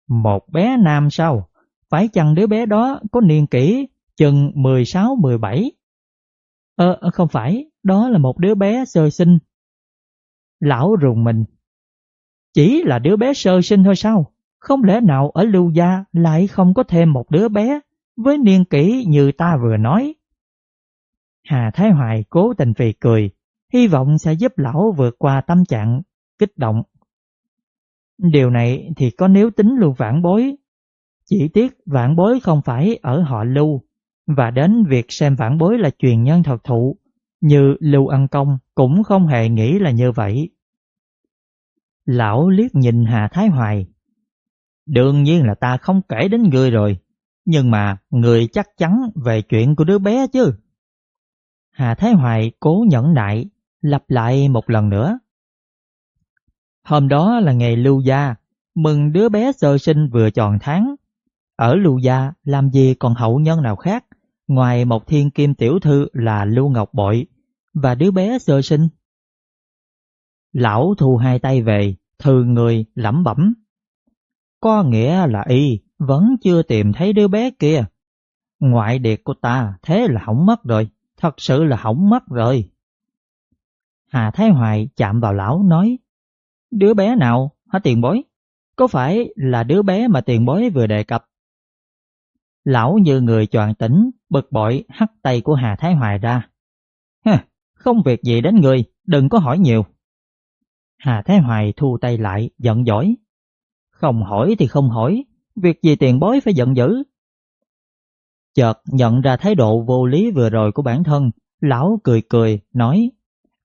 Một bé nam sau Phải chăng đứa bé đó có niên kỷ chừng 16-17? Ờ, ờ, không phải, đó là một đứa bé sơ sinh. Lão rùng mình. Chỉ là đứa bé sơ sinh thôi sao? Không lẽ nào ở lưu gia lại không có thêm một đứa bé với niên kỷ như ta vừa nói? Hà Thái Hoài cố tình phì cười, hy vọng sẽ giúp lão vượt qua tâm trạng kích động. Điều này thì có nếu tính lưu vãn bối. Chỉ tiếc vãn bối không phải ở họ lưu, và đến việc xem vãn bối là truyền nhân thật thụ, như Lưu Ân Công cũng không hề nghĩ là như vậy. Lão liếc nhìn Hà Thái Hoài. Đương nhiên là ta không kể đến người rồi, nhưng mà người chắc chắn về chuyện của đứa bé chứ. Hà Thái Hoài cố nhẫn nại, lặp lại một lần nữa. Hôm đó là ngày lưu gia, mừng đứa bé sơ sinh vừa tròn tháng. Ở lưu gia làm gì còn hậu nhân nào khác ngoài một thiên kim tiểu thư là Lưu Ngọc Bội và đứa bé sơ sinh. Lão thu hai tay về, thư người lẩm bẩm. Có nghĩa là y vẫn chưa tìm thấy đứa bé kia. Ngoại điệt của ta thế là hỏng mất rồi, thật sự là hỏng mất rồi. Hà Thái Hoài chạm vào lão nói, đứa bé nào hả tiền bối? Có phải là đứa bé mà tiền bối vừa đề cập? Lão như người choàng tỉnh, bực bội hắt tay của Hà Thái Hoài ra. Không việc gì đến người, đừng có hỏi nhiều. Hà Thái Hoài thu tay lại, giận dỗi. Không hỏi thì không hỏi, việc gì tiền bối phải giận dữ. Chợt nhận ra thái độ vô lý vừa rồi của bản thân, lão cười cười, nói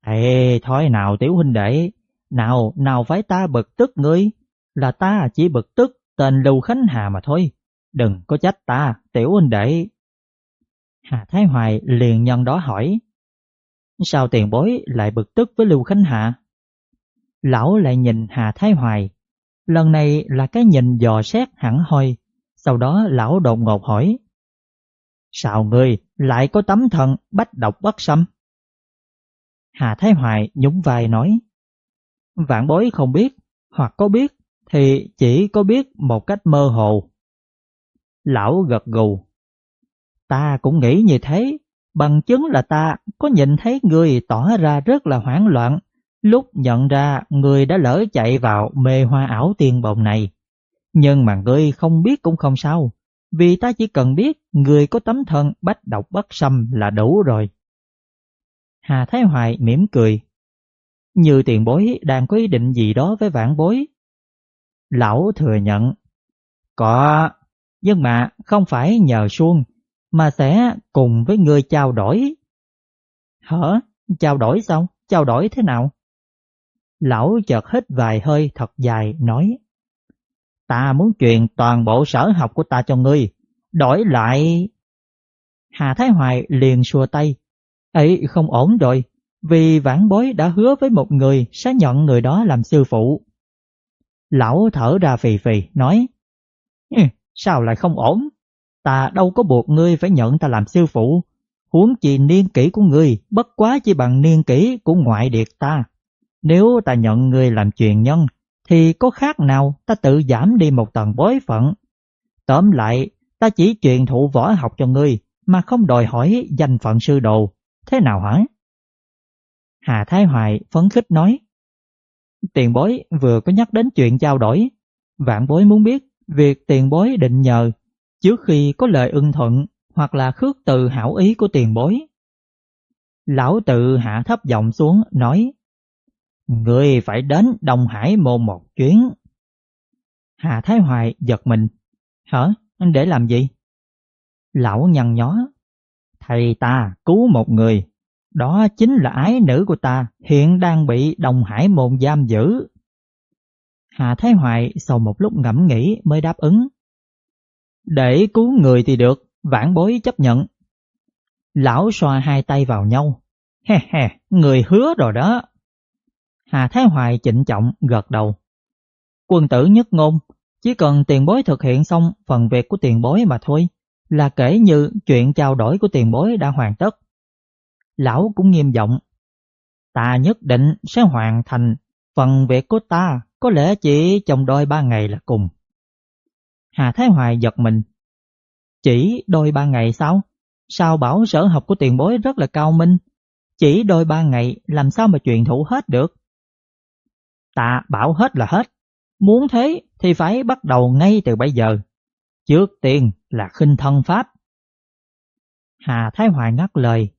Ê, thôi nào tiểu huynh đệ, nào, nào phải ta bực tức ngươi, là ta chỉ bực tức tên Lưu Khánh Hà mà thôi, đừng có trách ta, tiểu huynh đệ. Hà Thái Hoài liền nhân đó hỏi. Sao tiền bối lại bực tức với Lưu Khánh Hà? Lão lại nhìn Hà Thái Hoài. Lần này là cái nhìn dò xét hẳn hoi. Sau đó lão đột ngột hỏi. Sao ngươi lại có tấm thần bách độc bất xâm? Hà Thái Hoài nhún vai nói. Vạn bối không biết Hoặc có biết Thì chỉ có biết một cách mơ hồ Lão gật gù Ta cũng nghĩ như thế, bằng chứng là ta có nhìn thấy người tỏ ra rất là hoảng loạn lúc nhận ra người đã lỡ chạy vào mê hoa ảo tiền bồng này. Nhưng mà ngươi không biết cũng không sao, vì ta chỉ cần biết người có tấm thân bách độc bất xâm là đủ rồi. Hà Thái Hoài mỉm cười. Như tiền bối đang có ý định gì đó với vãn bối. Lão thừa nhận. Có, nhưng mà không phải nhờ suông mà sẽ cùng với người trao đổi. Hả? Trao đổi xong Trao đổi thế nào? Lão chợt hít vài hơi thật dài nói Ta muốn truyền toàn bộ sở học của ta cho ngươi Đổi lại Hà Thái Hoài liền xua tay ấy không ổn rồi vì vãn bối đã hứa với một người Sẽ nhận người đó làm sư phụ. Lão thở ra phì phì, nói Sao lại không ổn? Ta đâu có buộc ngươi phải nhận ta làm sư phụ. Huống chi niên kỷ của ngươi Bất quá chỉ bằng niên kỷ của ngoại điệt ta. Nếu ta nhận ngươi làm truyền nhân, Thì có khác nào ta tự giảm đi một tầng bối phận? Tóm lại, Ta chỉ truyền thụ võ học cho ngươi Mà không đòi hỏi danh phận sư đồ. Thế nào hả? Hà Thái Hoài phấn khích nói. Tiền bối vừa có nhắc đến chuyện trao đổi. Vạn bối muốn biết Việc tiền bối định nhờ Trước khi có lời ưng thuận Hoặc là khước từ hảo ý của tiền bối. Lão tự hạ thấp giọng xuống nói, Người phải đến Đông Hải môn một chuyến. Hà Thái Hoài giật mình. Hả? Để làm gì? Lão nhăn nhó, Thầy ta cứu một người. Đó chính là ái nữ của ta Hiện đang bị đồng Hải môn giam giữ. Hà Thái Hoài sau một lúc ngẫm nghĩ mới đáp ứng. Để cứu người thì được Vãn bối chấp nhận. Lão xoa hai tay vào nhau. He he, người hứa rồi đó. Hà Thái Hoài trịnh trọng gật đầu. Quân tử nhất ngôn Chỉ cần tiền bối thực hiện xong phần việc của tiền bối mà thôi Là kể như chuyện trao đổi của tiền bối đã hoàn tất. Lão cũng nghiêm giọng, Ta nhất định sẽ hoàn thành phần việc của ta, Có lẽ chỉ trong đôi ba ngày là cùng. Hà Thái Hoài giật mình, Chỉ đôi ba ngày sao? Sao bảo sở học của tiền bối rất là cao minh? Chỉ đôi ba ngày làm sao mà truyền thụ hết được? Ta bảo hết là hết, Muốn thế thì phải bắt đầu ngay từ bây giờ, Trước tiên là khinh thân pháp. Hà Thái Hoài ngắt lời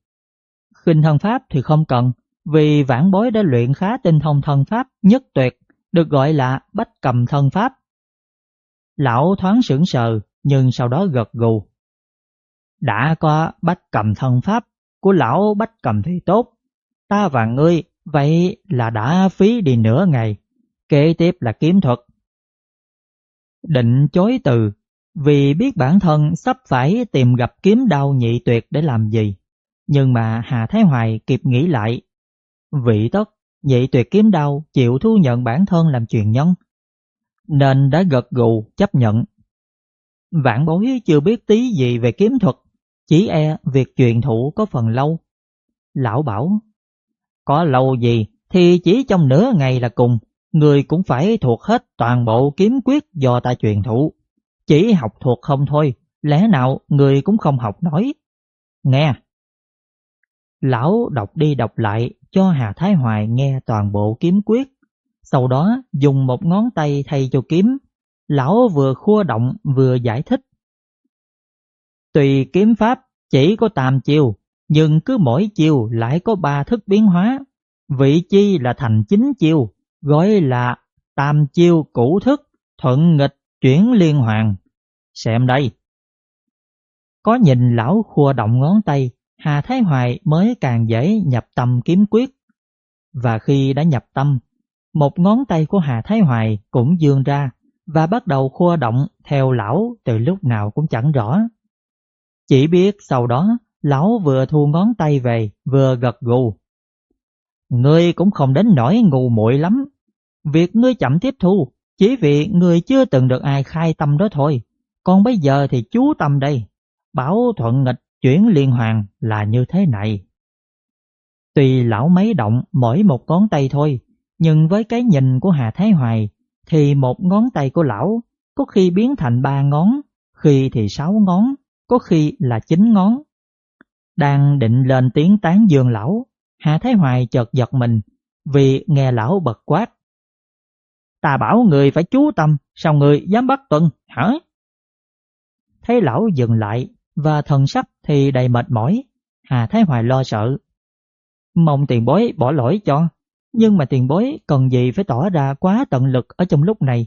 Khinh thân pháp thì không cần, Vì vãn bối đã luyện khá tinh thông thân pháp nhất tuyệt, Được gọi là bách cầm thân pháp. Lão thoáng sững sờ, Nhưng sau đó gật gù. Đã có bách cầm thân pháp Của lão bách cầm thì tốt. Ta và ngươi, Vậy là đã phí đi nửa ngày. Kế tiếp là kiếm thuật. Định chối từ, Vì biết bản thân sắp phải tìm gặp kiếm đao nhị tuyệt để làm gì? Nhưng mà Hà Thái Hoài kịp nghĩ lại Vị tất vậy tuyệt kiếm đau chịu thu nhận bản thân làm truyền nhân Nên đã gật gù chấp nhận Vạn bối chưa biết tí gì về kiếm thuật Chỉ e việc truyền thụ có phần lâu Lão bảo có lâu gì thì chỉ trong nửa ngày là cùng, người cũng phải thuộc hết toàn bộ kiếm quyết do ta truyền thụ. Chỉ học thuộc không thôi, lẽ nào người cũng không học nổi. Nghe! Lão đọc đi đọc lại cho Hà Thái Hoài nghe toàn bộ kiếm quyết. Sau đó dùng một ngón tay thay cho kiếm. Lão vừa khua động vừa giải thích. Tùy kiếm pháp chỉ có tam chiêu, nhưng cứ mỗi chiều lại có ba thức biến hóa. Vị chi là thành chính chiêu, gọi là tam chiêu cũ thức, thuận nghịch chuyển liên hoàn. Xem đây. Có nhìn lão khua động ngón tay, Hà Thái Hoài mới càng dễ nhập tâm kiếm quyết. Và khi đã nhập tâm, một ngón tay của Hà Thái Hoài cũng dương ra và bắt đầu khua động theo lão từ lúc nào cũng chẳng rõ. Chỉ biết sau đó Lão vừa thu ngón tay về vừa gật gù. Ngươi cũng không đến nỗi ngu muội lắm. Việc ngươi chậm tiếp thu chỉ vì ngươi chưa từng được ai khai tâm đó thôi. Còn bây giờ thì chú tâm đây. Bảo thuận nghịch chuyển liên hoàn là như thế này. Tuy lão mấy động mỗi một ngón tay thôi, nhưng với cái nhìn của Hà Thái Hoài thì một ngón tay của lão có khi biến thành ba ngón, khi thì sáu ngón, có khi là chín ngón. Đang định lên tiếng tán dương lão, Hà Thái Hoài chợt giật mình vì nghe lão bật quát. Ta bảo người phải chú tâm, sao người dám bắt tuân, hả? Thấy lão dừng lại và thần sắc thì đầy mệt mỏi, Hà Thái Hoài lo sợ. Mong tiền bối bỏ lỗi cho, nhưng mà tiền bối cần gì phải tỏ ra quá tận lực ở trong lúc này,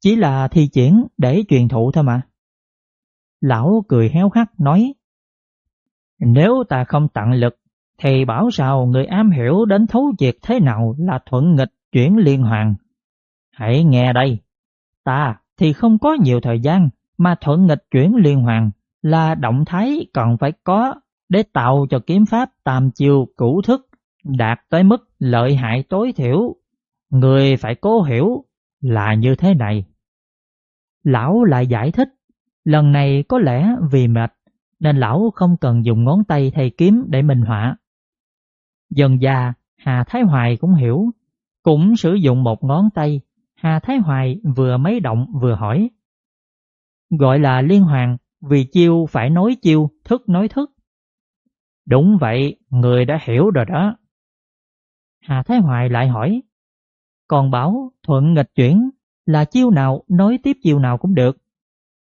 chỉ là thi triển để truyền thụ thôi mà. Lão cười héo hắt nói, nếu ta không tặng lực, thì bảo sao người am hiểu đến thấu triệt thế nào là thuận nghịch chuyển liên hoàn. Hãy nghe đây, ta thì không có nhiều thời gian mà thuận nghịch chuyển liên hoàn là động thái còn phải có để tạo cho kiếm pháp tam chiêu cửu thức đạt tới mức lợi hại tối thiểu. Người phải cố hiểu là như thế này. Lão lại giải thích, lần này có lẽ vì mệt nên lão không cần dùng ngón tay thay kiếm để minh họa. Dần già, Hà Thái Hoài cũng hiểu, cũng sử dụng một ngón tay, Hà Thái Hoài vừa mấy động vừa hỏi. Gọi là liên hoàng vì chiêu phải nói chiêu, thức nói thức. Đúng vậy, người đã hiểu rồi đó. Hà Thái Hoài lại hỏi, còn bảo thuận nghịch chuyển là chiêu nào nói tiếp chiêu nào cũng được.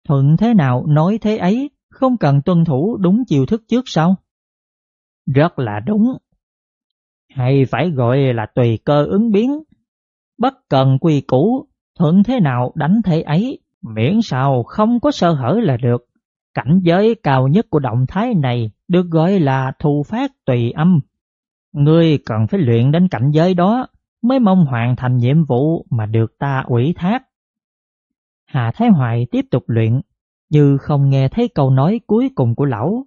Thuận thế nào nói thế ấy, không cần tuân thủ đúng chiêu thức trước sau. Rất là đúng. Hay phải gọi là tùy cơ ứng biến. Bất cần quy củ, thuận thế nào đánh thế ấy, miễn sao không có sơ hở là được. Cảnh giới cao nhất của động thái này được gọi là thu phát tùy âm. Ngươi cần phải luyện đến cảnh giới đó mới mong hoàn thành nhiệm vụ mà được ta ủy thác. Hà Thái Hoài tiếp tục luyện, như không nghe thấy câu nói cuối cùng của lão.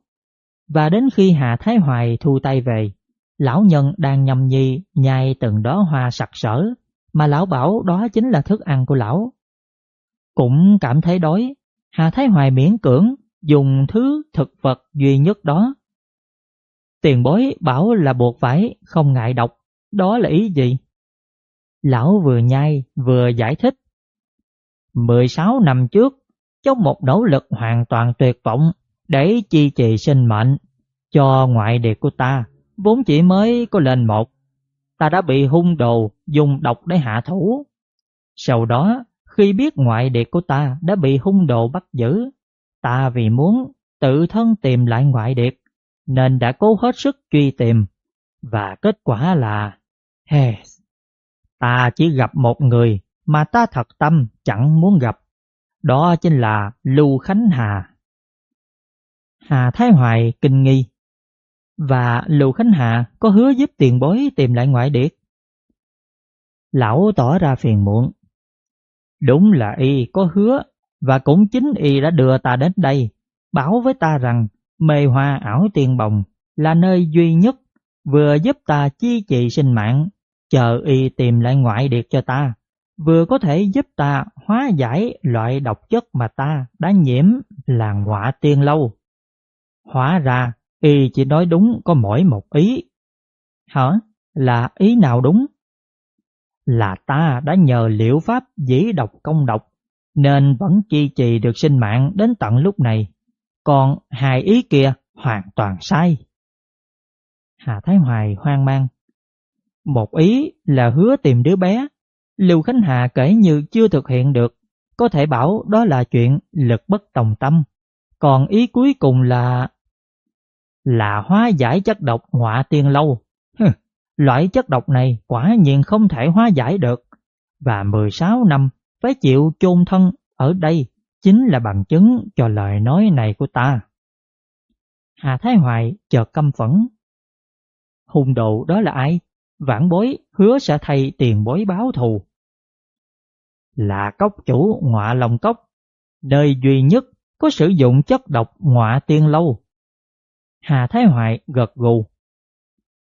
Và đến khi Hà Thái Hoài thu tay về, lão nhân đang nhầm nhi nhai từng đó hoa sặc sỡ, mà lão bảo đó chính là thức ăn của lão. Cũng cảm thấy đói, Hà Thái Hoài miễn cưỡng dùng thứ thực vật duy nhất đó. Tiền bối bảo là buộc phải không ngại độc, đó là ý gì? Lão vừa nhai vừa giải thích. 16 năm trước, trong một nỗ lực hoàn toàn tuyệt vọng để chi trì sinh mệnh cho ngoại điệt của ta, vốn chỉ mới có lên một, ta đã bị hung đồ dùng độc để hạ thủ. Sau đó, khi biết ngoại điệt của ta đã bị hung đồ bắt giữ, ta vì muốn tự thân tìm lại ngoại điệp, nên đã cố hết sức truy tìm, và kết quả là... Hey, Ta chỉ gặp một người mà ta thật tâm chẳng muốn gặp. Đó chính là Lưu Khánh Hà. Hà Thái Hoài kinh nghi. Và Lưu Khánh Hà có hứa giúp tiền bối tìm lại ngoại điệp. Lão tỏ ra phiền muộn. Đúng là y có hứa và cũng chính y đã đưa ta đến đây bảo với ta rằng mê hoa ảo tiền bồng là nơi duy nhất vừa giúp ta chi trị sinh mạng chờ y tìm lại ngoại điệt cho ta, vừa có thể giúp ta hóa giải loại độc chất mà ta đã nhiễm là ngọa tiên lâu. Hóa ra, y chỉ nói đúng có mỗi một ý. Hả? Là ý nào đúng? Là ta đã nhờ liệu pháp dĩ độc công độc, nên vẫn chi trì được sinh mạng đến tận lúc này. Còn hai ý kia hoàn toàn sai. Hà Thái Hoài hoang mang một ý là hứa tìm đứa bé, Lưu Khánh Hà kể như chưa thực hiện được, có thể bảo đó là chuyện lực bất tòng tâm. Còn ý cuối cùng là là hóa giải chất độc họa tiên lâu. loại chất độc này quả nhiên không thể hóa giải được và 16 năm phải chịu chôn thân ở đây chính là bằng chứng cho lời nói này của ta. Hà Thái Hoài chợt căm phẫn. Hùng độ đó là ai? vãn bối hứa sẽ thay tiền bối báo thù. Là cốc chủ ngọa lòng cốc, nơi duy nhất có sử dụng chất độc ngọa tiên lâu. Hà Thái Hoài gật gù.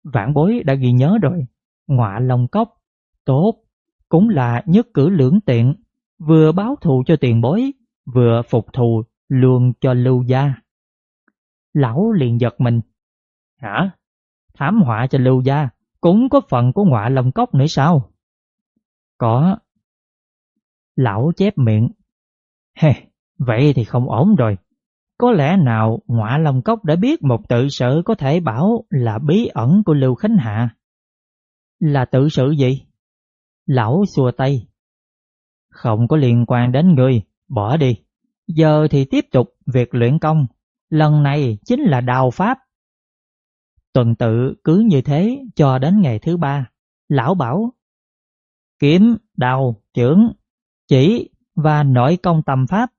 Vãn bối đã ghi nhớ rồi, ngọa lòng cốc, tốt, cũng là nhất cử lưỡng tiện, vừa báo thù cho tiền bối, vừa phục thù luôn cho lưu gia. Lão liền giật mình. Hả? Thám họa cho lưu gia cũng có phần của ngọa lòng cốc nữa sao? Có. Lão chép miệng. Hề, vậy thì không ổn rồi. Có lẽ nào ngọa lòng cốc đã biết một tự sự có thể bảo là bí ẩn của Lưu Khánh Hạ? Là tự sự gì? Lão xua tay. Không có liên quan đến người, bỏ đi. Giờ thì tiếp tục việc luyện công. Lần này chính là đào pháp. Tuần tự cứ như thế cho đến ngày thứ ba. Lão bảo, kiếm, đào, trưởng, chỉ và nội công tầm pháp,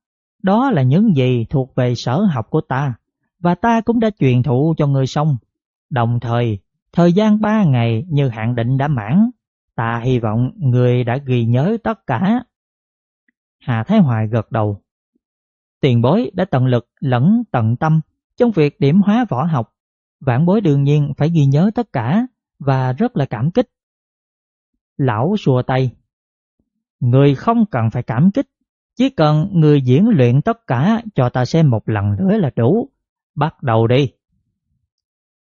đó là những gì thuộc về sở học của ta, và ta cũng đã truyền thụ cho người xong. Đồng thời, thời gian ba ngày như hạn định đã mãn, Ta hy vọng người đã ghi nhớ tất cả. Hà Thái Hoài gật đầu. Tiền bối đã tận lực lẫn tận tâm trong việc điểm hóa võ học. Vãn bối đương nhiên phải ghi nhớ tất cả và rất là cảm kích. Lão xua tay. Người không cần phải cảm kích, chỉ cần người diễn luyện tất cả cho ta xem một lần nữa là đủ. Bắt đầu đi.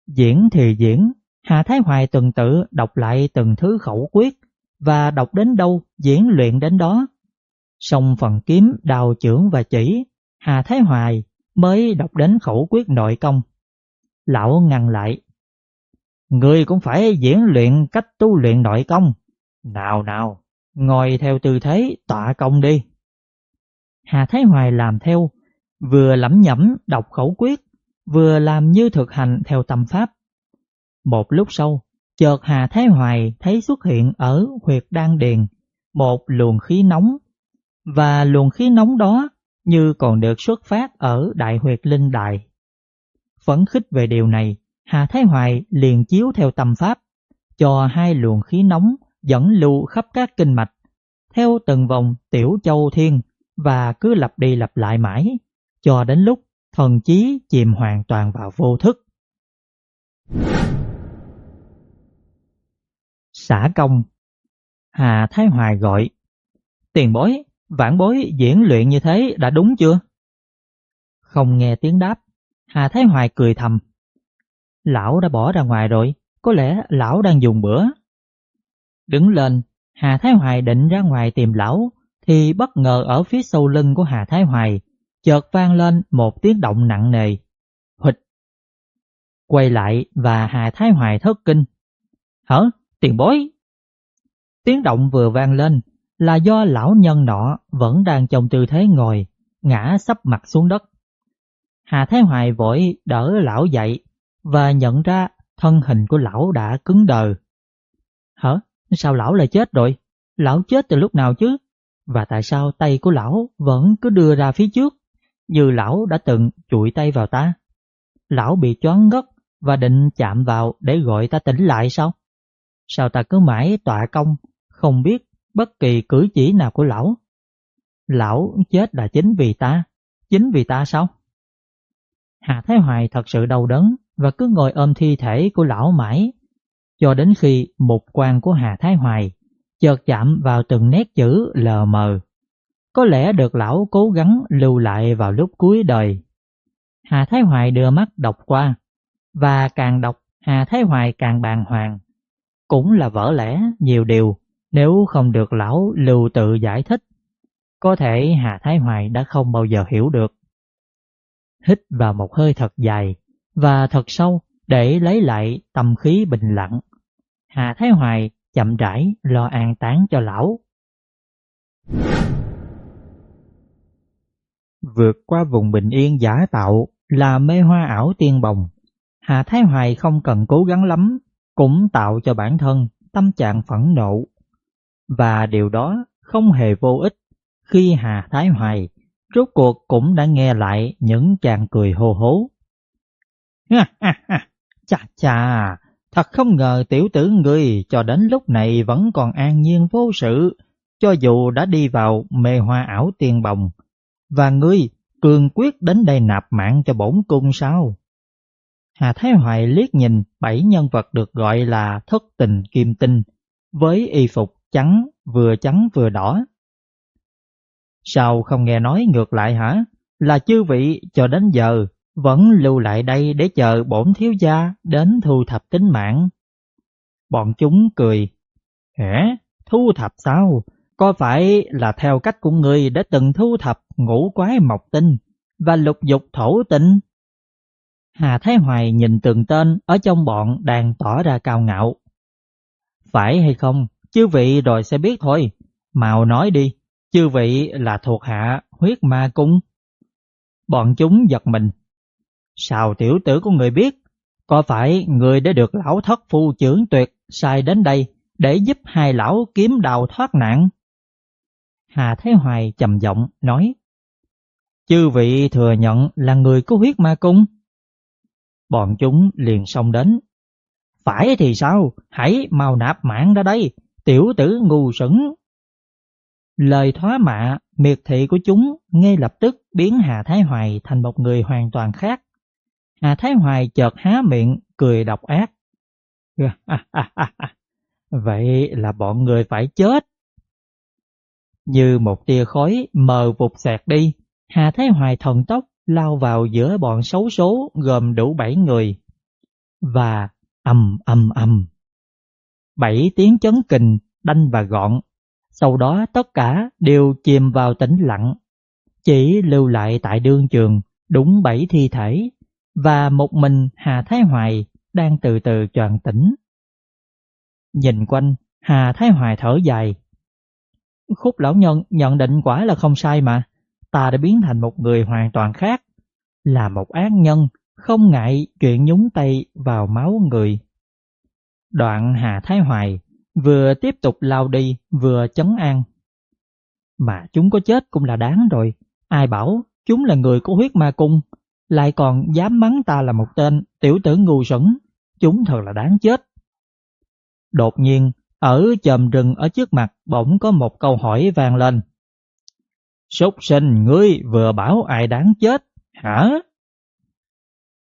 Diễn thì diễn, Hà Thái Hoài tuần tự đọc lại từng thứ khẩu quyết và đọc đến đâu diễn luyện đến đó. Xong phần kiếm, đào trưởng và chỉ, Hà Thái Hoài mới đọc đến khẩu quyết nội công. Lão ngăn lại. Người cũng phải diễn luyện cách tu luyện nội công. Nào nào, ngồi theo tư thế tọa công đi. Hà Thái Hoài làm theo, vừa lẩm nhẩm đọc khẩu quyết, vừa làm như thực hành theo tâm pháp. Một lúc sau, chợt Hà Thái Hoài thấy xuất hiện ở huyệt đan điền một luồng khí nóng, và luồng khí nóng đó như còn được xuất phát ở đại huyệt linh đại. Phấn khích về điều này, Hà Thái Hoài liền chiếu theo tâm pháp, cho hai luồng khí nóng dẫn lưu khắp các kinh mạch, theo từng vòng tiểu châu thiên và cứ lặp đi lặp lại mãi, cho đến lúc thần trí chìm hoàn toàn vào vô thức. Xã công Hà Thái Hoài gọi Tiền bối, vãn bối diễn luyện như thế đã đúng chưa? Không nghe tiếng đáp, Hà Thái Hoài cười thầm. Lão đã bỏ ra ngoài rồi, có lẽ lão đang dùng bữa. Đứng lên, Hà Thái Hoài định ra ngoài tìm lão, thì bất ngờ ở phía sau lưng của Hà Thái Hoài chợt vang lên một tiếng động nặng nề. Hụt! Quay lại và Hà Thái Hoài thất kinh. Hả? Tiền bối! Tiếng động vừa vang lên là do lão nhân nọ vẫn đang trong tư thế ngồi, ngã sắp mặt xuống đất. Hà Thái Hoài vội đỡ lão dậy và nhận ra thân hình của lão đã cứng đờ. Hả? Sao lão lại chết rồi? Lão chết từ lúc nào chứ? Và tại sao tay của lão vẫn cứ đưa ra phía trước, như lão đã từng chuỗi tay vào ta? Lão bị choáng ngất và định chạm vào để gọi ta tỉnh lại sao? Sao ta cứ mãi tọa công, không biết bất kỳ cử chỉ nào của lão? Lão chết là chính vì ta, chính vì ta sao? Hà Thái Hoài thật sự đau đớn và cứ ngồi ôm thi thể của lão mãi, cho đến khi một quan của Hà Thái Hoài chợt chạm vào từng nét chữ lờ mờ. Có lẽ được lão cố gắng lưu lại vào lúc cuối đời. Hà Thái Hoài đưa mắt đọc qua, và càng đọc Hà Thái Hoài càng bàng hoàng. Cũng là vỡ lẽ nhiều điều nếu không được lão lưu tự giải thích. Có thể Hà Thái Hoài đã không bao giờ hiểu được. Hít vào một hơi thật dài và thật sâu để lấy lại tâm khí bình lặng. Hà Thái Hoài chậm rãi lo an táng cho lão. Vượt qua vùng bình yên giả tạo là mê hoa ảo tiên bồng. Hà Thái Hoài không cần cố gắng lắm, cũng tạo cho bản thân tâm trạng phẫn nộ. Và điều đó không hề vô ích khi Hà Thái Hoài rốt cuộc cũng đã nghe lại những chàng cười hô hố. Ha ha ha, chà chà, Thật không ngờ tiểu tử ngươi cho đến lúc này vẫn còn an nhiên vô sự, cho dù đã đi vào mê hoa ảo tiền bồng. Và ngươi cường quyết đến đây nạp mạng cho bổn cung sao? Hà Thái Hoài liếc nhìn bảy nhân vật được gọi là thất tình kim tinh, với y phục trắng, vừa trắng vừa đỏ. Sao không nghe nói ngược lại hả? Là chư vị cho đến giờ vẫn lưu lại đây để chờ bổn thiếu gia đến thu thập tính mạng. Bọn chúng cười, Hả? Thu thập sao? Có phải là theo cách của người đã từng thu thập ngũ quái mộc tinh và lục dục thổ tinh? Hà Thái Hoài nhìn từng tên ở trong bọn đang tỏ ra cao ngạo. Phải hay không? Chư vị rồi sẽ biết thôi. Màu nói đi, chư vị là thuộc hạ huyết ma cung. Bọn chúng giật mình, Sao tiểu tử của người biết? Có phải người đã được lão thất phu trưởng tuyệt sai đến đây để giúp hai lão kiếm đào thoát nạn? Hà Thái Hoài trầm giọng nói Chư vị thừa nhận là người có huyết ma cung. Bọn chúng liền xông đến. Phải thì sao? Hãy mau nạp mạng ra đây. tiểu tử ngu sững. Lời thoá mạ, miệt thị của chúng ngay lập tức biến Hà Thái Hoài thành một người hoàn toàn khác. Hà Thái Hoài chợt há miệng, cười độc ác. *laughs* Vậy là bọn người phải chết. Như một tia khói mờ vụt xẹt đi, Hà Thái Hoài thần tốc lao vào giữa bọn xấu số gồm đủ bảy người. Và ầm ầm ầm. Bảy tiếng chấn kình, đanh và gọn. Sau đó tất cả đều chìm vào tĩnh lặng. Chỉ lưu lại tại đương trường đúng bảy thi thể và một mình Hà Thái Hoài đang từ từ tròn tỉnh. Nhìn quanh, Hà Thái Hoài thở dài. Khúc lão nhân nhận định quả là không sai mà, ta đã biến thành một người hoàn toàn khác, là một ác nhân, không ngại chuyện nhúng tay vào máu người. Đoạn Hà Thái Hoài vừa tiếp tục lao đi vừa chấn an. Mà chúng có chết cũng là đáng rồi, ai bảo chúng là người của huyết ma cung, lại còn dám mắng ta là một tên tiểu tử ngu sẩn, chúng thật là đáng chết. Đột nhiên, ở chòm rừng ở trước mặt bỗng có một câu hỏi vang lên sốc sinh ngươi vừa bảo ai đáng chết, hả?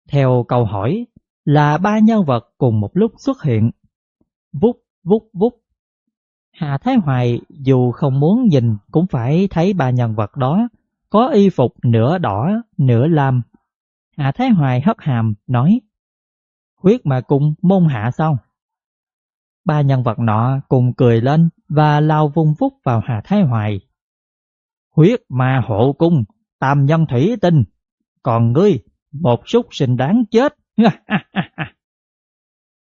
Theo câu hỏi là ba nhân vật cùng một lúc xuất hiện. Vút, vút, vút. Hà Thái Hoài dù không muốn nhìn cũng phải thấy ba nhân vật đó có y phục nửa đỏ, nửa lam. Hà Thái Hoài hất hàm nói Huyết mà cùng môn hạ sao? Ba nhân vật nọ cùng cười lên và lao vung vút vào Hà Thái Hoài. Huyết mà hộ cung, tam nhân thủy tinh, còn ngươi, một súc sinh đáng chết. *laughs*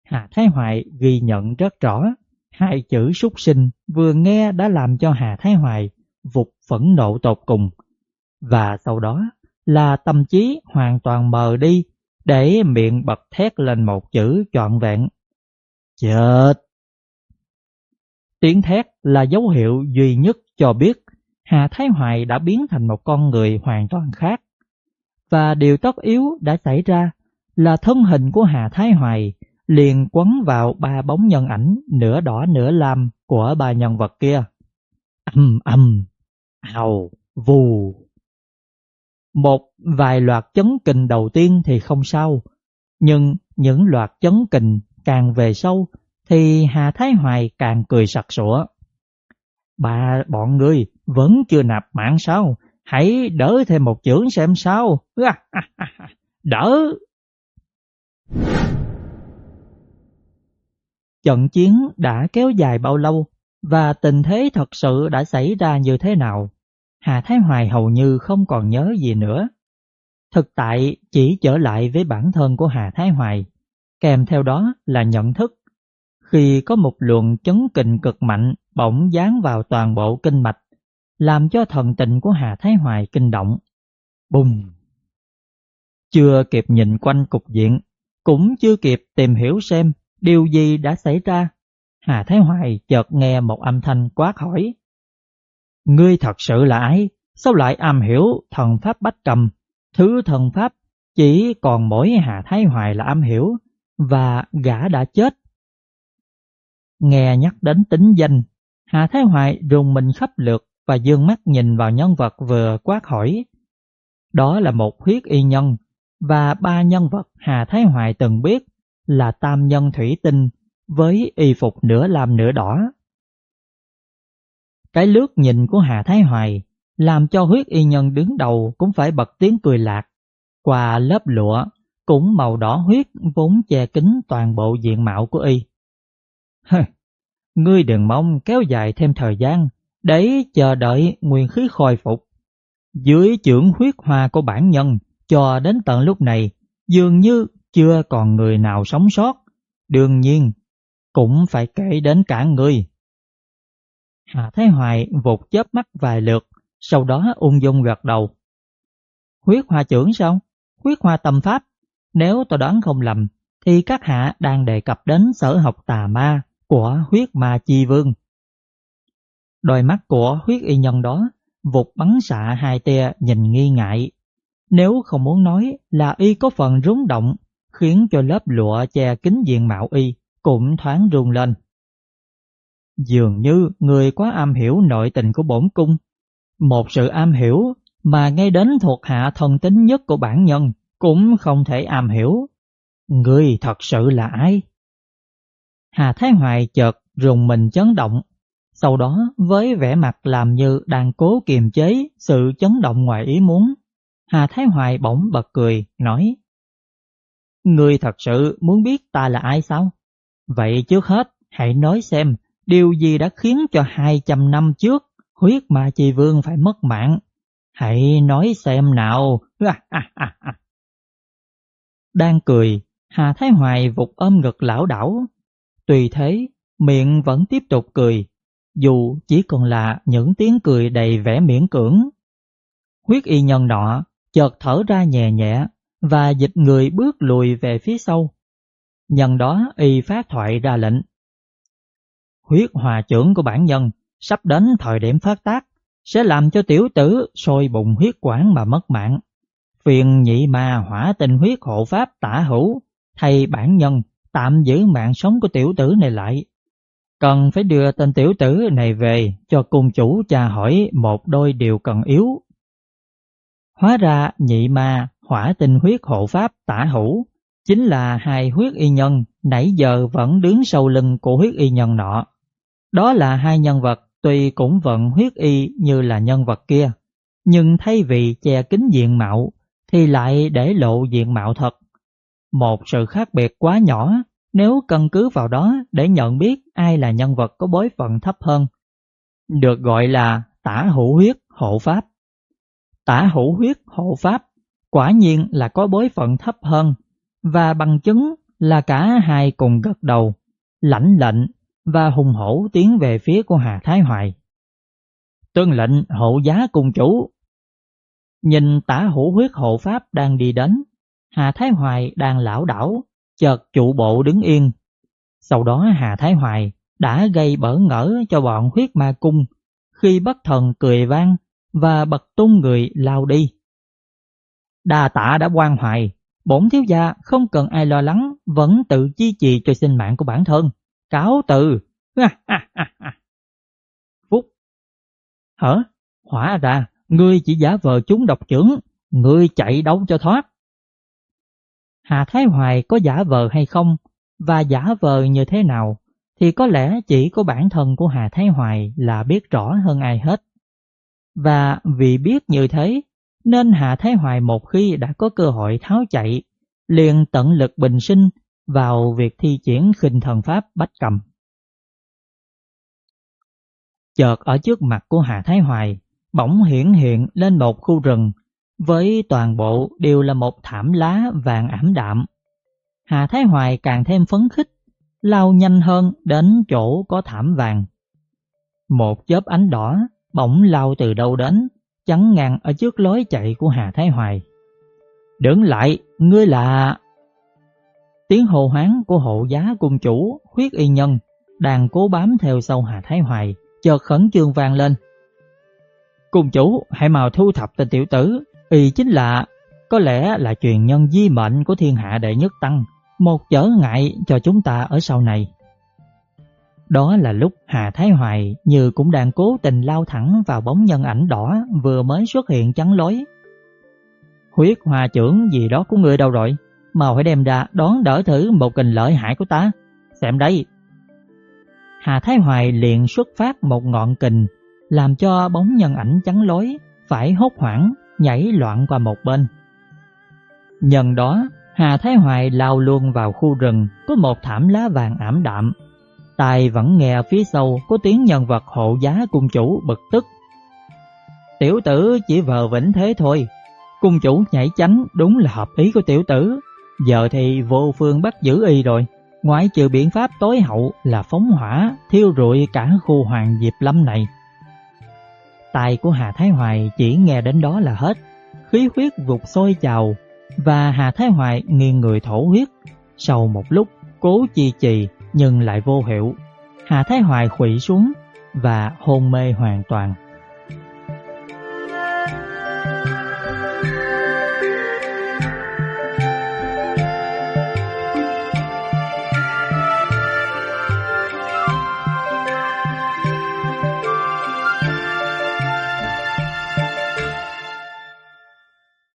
Hà Thái Hoài ghi nhận rất rõ, hai chữ súc sinh vừa nghe đã làm cho Hà Thái Hoài vụt phẫn nộ tột cùng. Và sau đó là tâm trí hoàn toàn mờ đi để miệng bật thét lên một chữ trọn vẹn. Chết! Tiếng thét là dấu hiệu duy nhất cho biết Hà Thái Hoài đã biến thành một con người hoàn toàn khác. Và điều tất yếu đã xảy ra là thân hình của Hà Thái Hoài liền quấn vào ba bóng nhân ảnh nửa đỏ nửa lam của ba nhân vật kia. Âm âm, ào, vù. Một vài loạt chấn kình đầu tiên thì không sao, nhưng những loạt chấn kình càng về sâu thì Hà Thái Hoài càng cười sặc sủa. Bà bọn ngươi vẫn chưa nạp mạng sao? Hãy đỡ thêm một chưởng xem sao. *laughs* đỡ! Trận chiến đã kéo dài bao lâu và tình thế thật sự đã xảy ra như thế nào? Hà Thái Hoài hầu như không còn nhớ gì nữa. Thực tại chỉ trở lại với bản thân của Hà Thái Hoài, kèm theo đó là nhận thức khi có một luồng chấn kình cực mạnh bỗng dán vào toàn bộ kinh mạch, làm cho thần tình của Hà Thái Hoài kinh động. Bùng! Chưa kịp nhìn quanh cục diện, cũng chưa kịp tìm hiểu xem điều gì đã xảy ra. Hà Thái Hoài chợt nghe một âm thanh quát hỏi. Ngươi thật sự là ai? Sao lại am hiểu thần pháp bách cầm? Thứ thần pháp chỉ còn mỗi Hà Thái Hoài là am hiểu và gã đã chết Nghe nhắc đến tính danh, Hà Thái Hoài rùng mình khắp lượt và dương mắt nhìn vào nhân vật vừa quát hỏi. Đó là một huyết y nhân, và ba nhân vật Hà Thái Hoài từng biết là tam nhân thủy tinh với y phục nửa lam nửa đỏ. Cái lướt nhìn của Hà Thái Hoài làm cho huyết y nhân đứng đầu cũng phải bật tiếng cười lạc. Qua lớp lụa cũng màu đỏ huyết vốn che kín toàn bộ diện mạo của y. Ngươi đừng mong kéo dài thêm thời gian để chờ đợi nguyên khí khôi phục. Dưới trưởng huyết hoa của bản nhân cho đến tận lúc này dường như chưa còn người nào sống sót. Đương nhiên, cũng phải kể đến cả người hạ Thái Hoài vụt chớp mắt vài lượt, sau đó ung dung gật đầu. Huyết hoa trưởng sao? Huyết hoa tâm pháp? Nếu tôi đoán không lầm, thì các hạ đang đề cập đến sở học tà ma của huyết ma chi vương. Đôi mắt của huyết y nhân đó vụt bắn xạ hai tia nhìn nghi ngại. Nếu không muốn nói là y có phần rúng động, khiến cho lớp lụa che kín diện mạo y cũng thoáng rung lên. Dường như người quá am hiểu nội tình của bổn cung. Một sự am hiểu mà ngay đến thuộc hạ thần tính nhất của bản nhân cũng không thể am hiểu. Người thật sự là ai? Hà Thái Hoài chợt rùng mình chấn động. Sau đó với vẻ mặt làm như đang cố kiềm chế sự chấn động ngoài ý muốn, Hà Thái Hoài bỗng bật cười, nói Người thật sự muốn biết ta là ai sao? Vậy trước hết, hãy nói xem điều gì đã khiến cho 200 năm trước huyết ma chi vương phải mất mạng. Hãy nói xem nào. Đang cười, Hà Thái Hoài vụt ôm ngực lão đảo. Tùy thế, miệng vẫn tiếp tục cười, dù chỉ còn là những tiếng cười đầy vẻ miễn cưỡng. Huyết y nhân nọ chợt thở ra nhẹ nhẹ và dịch người bước lùi về phía sau. Nhân đó y phát thoại ra lệnh. Huyết hòa trưởng của bản nhân sắp đến thời điểm phát tác, sẽ làm cho tiểu tử sôi bụng huyết quản mà mất mạng. Phiền nhị ma hỏa tình huyết hộ pháp tả hữu, thay bản nhân tạm giữ mạng sống của tiểu tử này lại. Cần phải đưa tên tiểu tử này về cho cung chủ tra hỏi một đôi điều cần yếu. Hóa ra nhị ma hỏa tinh huyết hộ pháp tả hữu chính là hai huyết y nhân nãy giờ vẫn đứng sau lưng của huyết y nhân nọ. Đó là hai nhân vật tuy cũng vận huyết y như là nhân vật kia, nhưng thay vì che kín diện mạo thì lại để lộ diện mạo thật. Một sự khác biệt quá nhỏ nếu căn cứ vào đó để nhận biết ai là nhân vật có bối phận thấp hơn. Được gọi là tả hữu huyết hộ pháp. Tả hữu huyết hộ pháp quả nhiên là có bối phận thấp hơn và bằng chứng là cả hai cùng gật đầu, lãnh lệnh và hùng hổ tiến về phía của Hà Thái Hoài. Tương lệnh hộ giá cùng chủ. Nhìn tả hữu huyết hộ pháp đang đi đến, Hà Thái Hoài đang lão đảo, chợt trụ bộ đứng yên. Sau đó Hà Thái Hoài đã gây bỡ ngỡ cho bọn huyết ma cung khi bất thần cười vang và bật tung người lao đi. Đà tạ đã quan hoài, bổn thiếu gia không cần ai lo lắng, vẫn tự chi trì cho sinh mạng của bản thân. Cáo từ! Phúc! Hả? Hỏa ra, ngươi chỉ giả vờ chúng độc trưởng, ngươi chạy đâu cho thoát. Hà Thái Hoài có giả vờ hay không, và giả vờ như thế nào, thì có lẽ chỉ có bản thân của Hà Thái Hoài là biết rõ hơn ai hết. Và vì biết như thế, nên Hạ Thái Hoài một khi đã có cơ hội tháo chạy, liền tận lực bình sinh vào việc thi triển khinh thần pháp bách cầm. Chợt ở trước mặt của Hạ Thái Hoài, bỗng hiển hiện lên một khu rừng, với toàn bộ đều là một thảm lá vàng ảm đạm. Hà Thái Hoài càng thêm phấn khích, lao nhanh hơn đến chỗ có thảm vàng. Một chớp ánh đỏ bỗng lao từ đâu đến, chắn ngang ở trước lối chạy của Hà Thái Hoài. Đứng lại, ngươi là... Tiếng hồ hoáng của hộ giá cung chủ, huyết y nhân, đang cố bám theo sau Hà Thái Hoài, chợt khẩn trương vang lên. Cung chủ, hãy mau thu thập tên tiểu tử, y chính là, có lẽ là truyền nhân di mệnh của thiên hạ đệ nhất tăng, một trở ngại cho chúng ta ở sau này. Đó là lúc Hà Thái Hoài như cũng đang cố tình lao thẳng vào bóng nhân ảnh đỏ vừa mới xuất hiện chắn lối. Huyết hòa trưởng gì đó của người đâu rồi? Mà hãy đem ra đón đỡ thử một kình lợi hại của ta. Xem đây. Hà Thái Hoài liền xuất phát một ngọn kình làm cho bóng nhân ảnh chắn lối phải hốt hoảng nhảy loạn qua một bên. Nhân đó, Hà Thái Hoài lao luôn vào khu rừng có một thảm lá vàng ảm đạm Tai vẫn nghe phía sau có tiếng nhân vật hộ giá cung chủ bực tức. Tiểu tử chỉ vờ vĩnh thế thôi. Cung chủ nhảy chánh đúng là hợp ý của tiểu tử. Giờ thì vô phương bắt giữ y rồi. Ngoại trừ biện pháp tối hậu là phóng hỏa, thiêu rụi cả khu hoàng diệp lâm này. Tài của Hà Thái Hoài chỉ nghe đến đó là hết. Khí huyết vụt sôi trào và Hà Thái Hoài nghiêng người thổ huyết. Sau một lúc, cố chi trì nhưng lại vô hiệu. Hà Thái Hoài khủy xuống và hôn mê hoàn toàn.